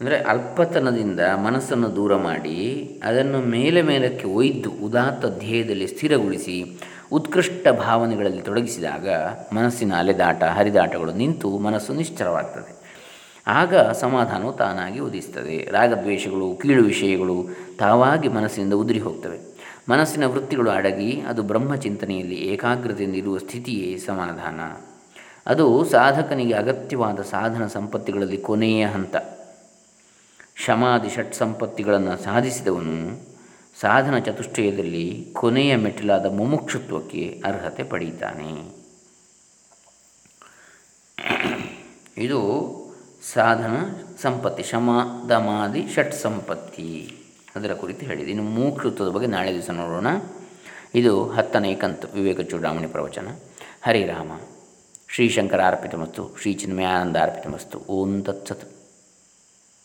ಅಂದರೆ ಅಲ್ಪತನದಿಂದ ಮನಸ್ಸನ್ನು ದೂರ ಮಾಡಿ ಅದನ್ನು ಮೇಲೆ ಮೇಲಕ್ಕೆ ಒಯ್ದು ಉದಾತ್ತ ಧ್ಯೇಯದಲ್ಲಿ ಸ್ಥಿರಗೊಳಿಸಿ ಉತ್ಕೃಷ್ಟ ಭಾವನೆಗಳಲ್ಲಿ ತೊಡಗಿಸಿದಾಗ ಮನಸ್ಸಿನ ಅಲೆದಾಟ, ಹರಿದಾಟಗಳು ನಿಂತು ಮನಸ್ಸು ನಿಶ್ಚಲವಾಗ್ತದೆ. ಆಗ ಸಮಾಧಾನವು ತಾನಾಗಿ ಉದಿಸ್ತದೆ. ರಾಗದ್ವೇಷಗಳು, ಕೀಳು ವಿಷಯಗಳು ತಾವಾಗಿ ಮನಸ್ಸಿನಿಂದ ಉದುರಿ ಹೋಗ್ತವೆ. ಮನಸ್ಸಿನ ವೃತ್ತಿಗಳು ಅಡಗಿ, ಅದು ಬ್ರಹ್ಮಚಿಂತನೆಯಲ್ಲಿ ಏಕಾಗ್ರತೆಯಿಂದ ಇರುವ ಸ್ಥಿತಿಯೇ ಸಮಾಧಾನ. ಅದು ಸಾಧಕನಿಗೆ ಅಗತ್ಯವಾದ ಸಾಧನ ಸಂಪತ್ತಿಗಳಲ್ಲಿ ಕೊನೆಯ ಹಂತ. ಶಮಾದಿ ಷಟ್ ಸಂಪತ್ತಿಗಳನ್ನು ಸಾಧಿಸಿದವನು ಸಾಧನ ಚತುಷ್ಟಯದಲ್ಲಿ ಕೊನೆಯ ಮೆಟ್ಟಿಲಾದ ಮುಮುಕ್ಷುತ್ವಕ್ಕೆ ಅರ್ಹತೆ ಪಡೆಯುತ್ತಾನೆ. ಇದು ಸಾಧನ ಸಂಪತ್ತಿ ಶಮ ದಮಾದಿ ಷಟ್ ಸಂಪತ್ತಿ. ಅದರ ಕುರಿತು ಹೇಳಿದೆ. ಇನ್ನು ಮುಮುಕ್ಷುತ್ವದ ಬಗ್ಗೆ ನಾಳೆ ದಿವಸ ನೋಡೋಣ. ಇದು ಹತ್ತನೇ ಕಂತು ವಿವೇಕ ಚೂಡಾಮಣಿ ಪ್ರವಚನ. ಹರಿರಾಮ ಶ್ರೀಶಂಕರ ಅರ್ಪಿತಮಸ್ತು ಶ್ರೀ ಚಿನ್ಮಯಾನಂದ ಅರ್ಪಿತಮಸ್ತು ಓಂ ತತ್ಸತ್.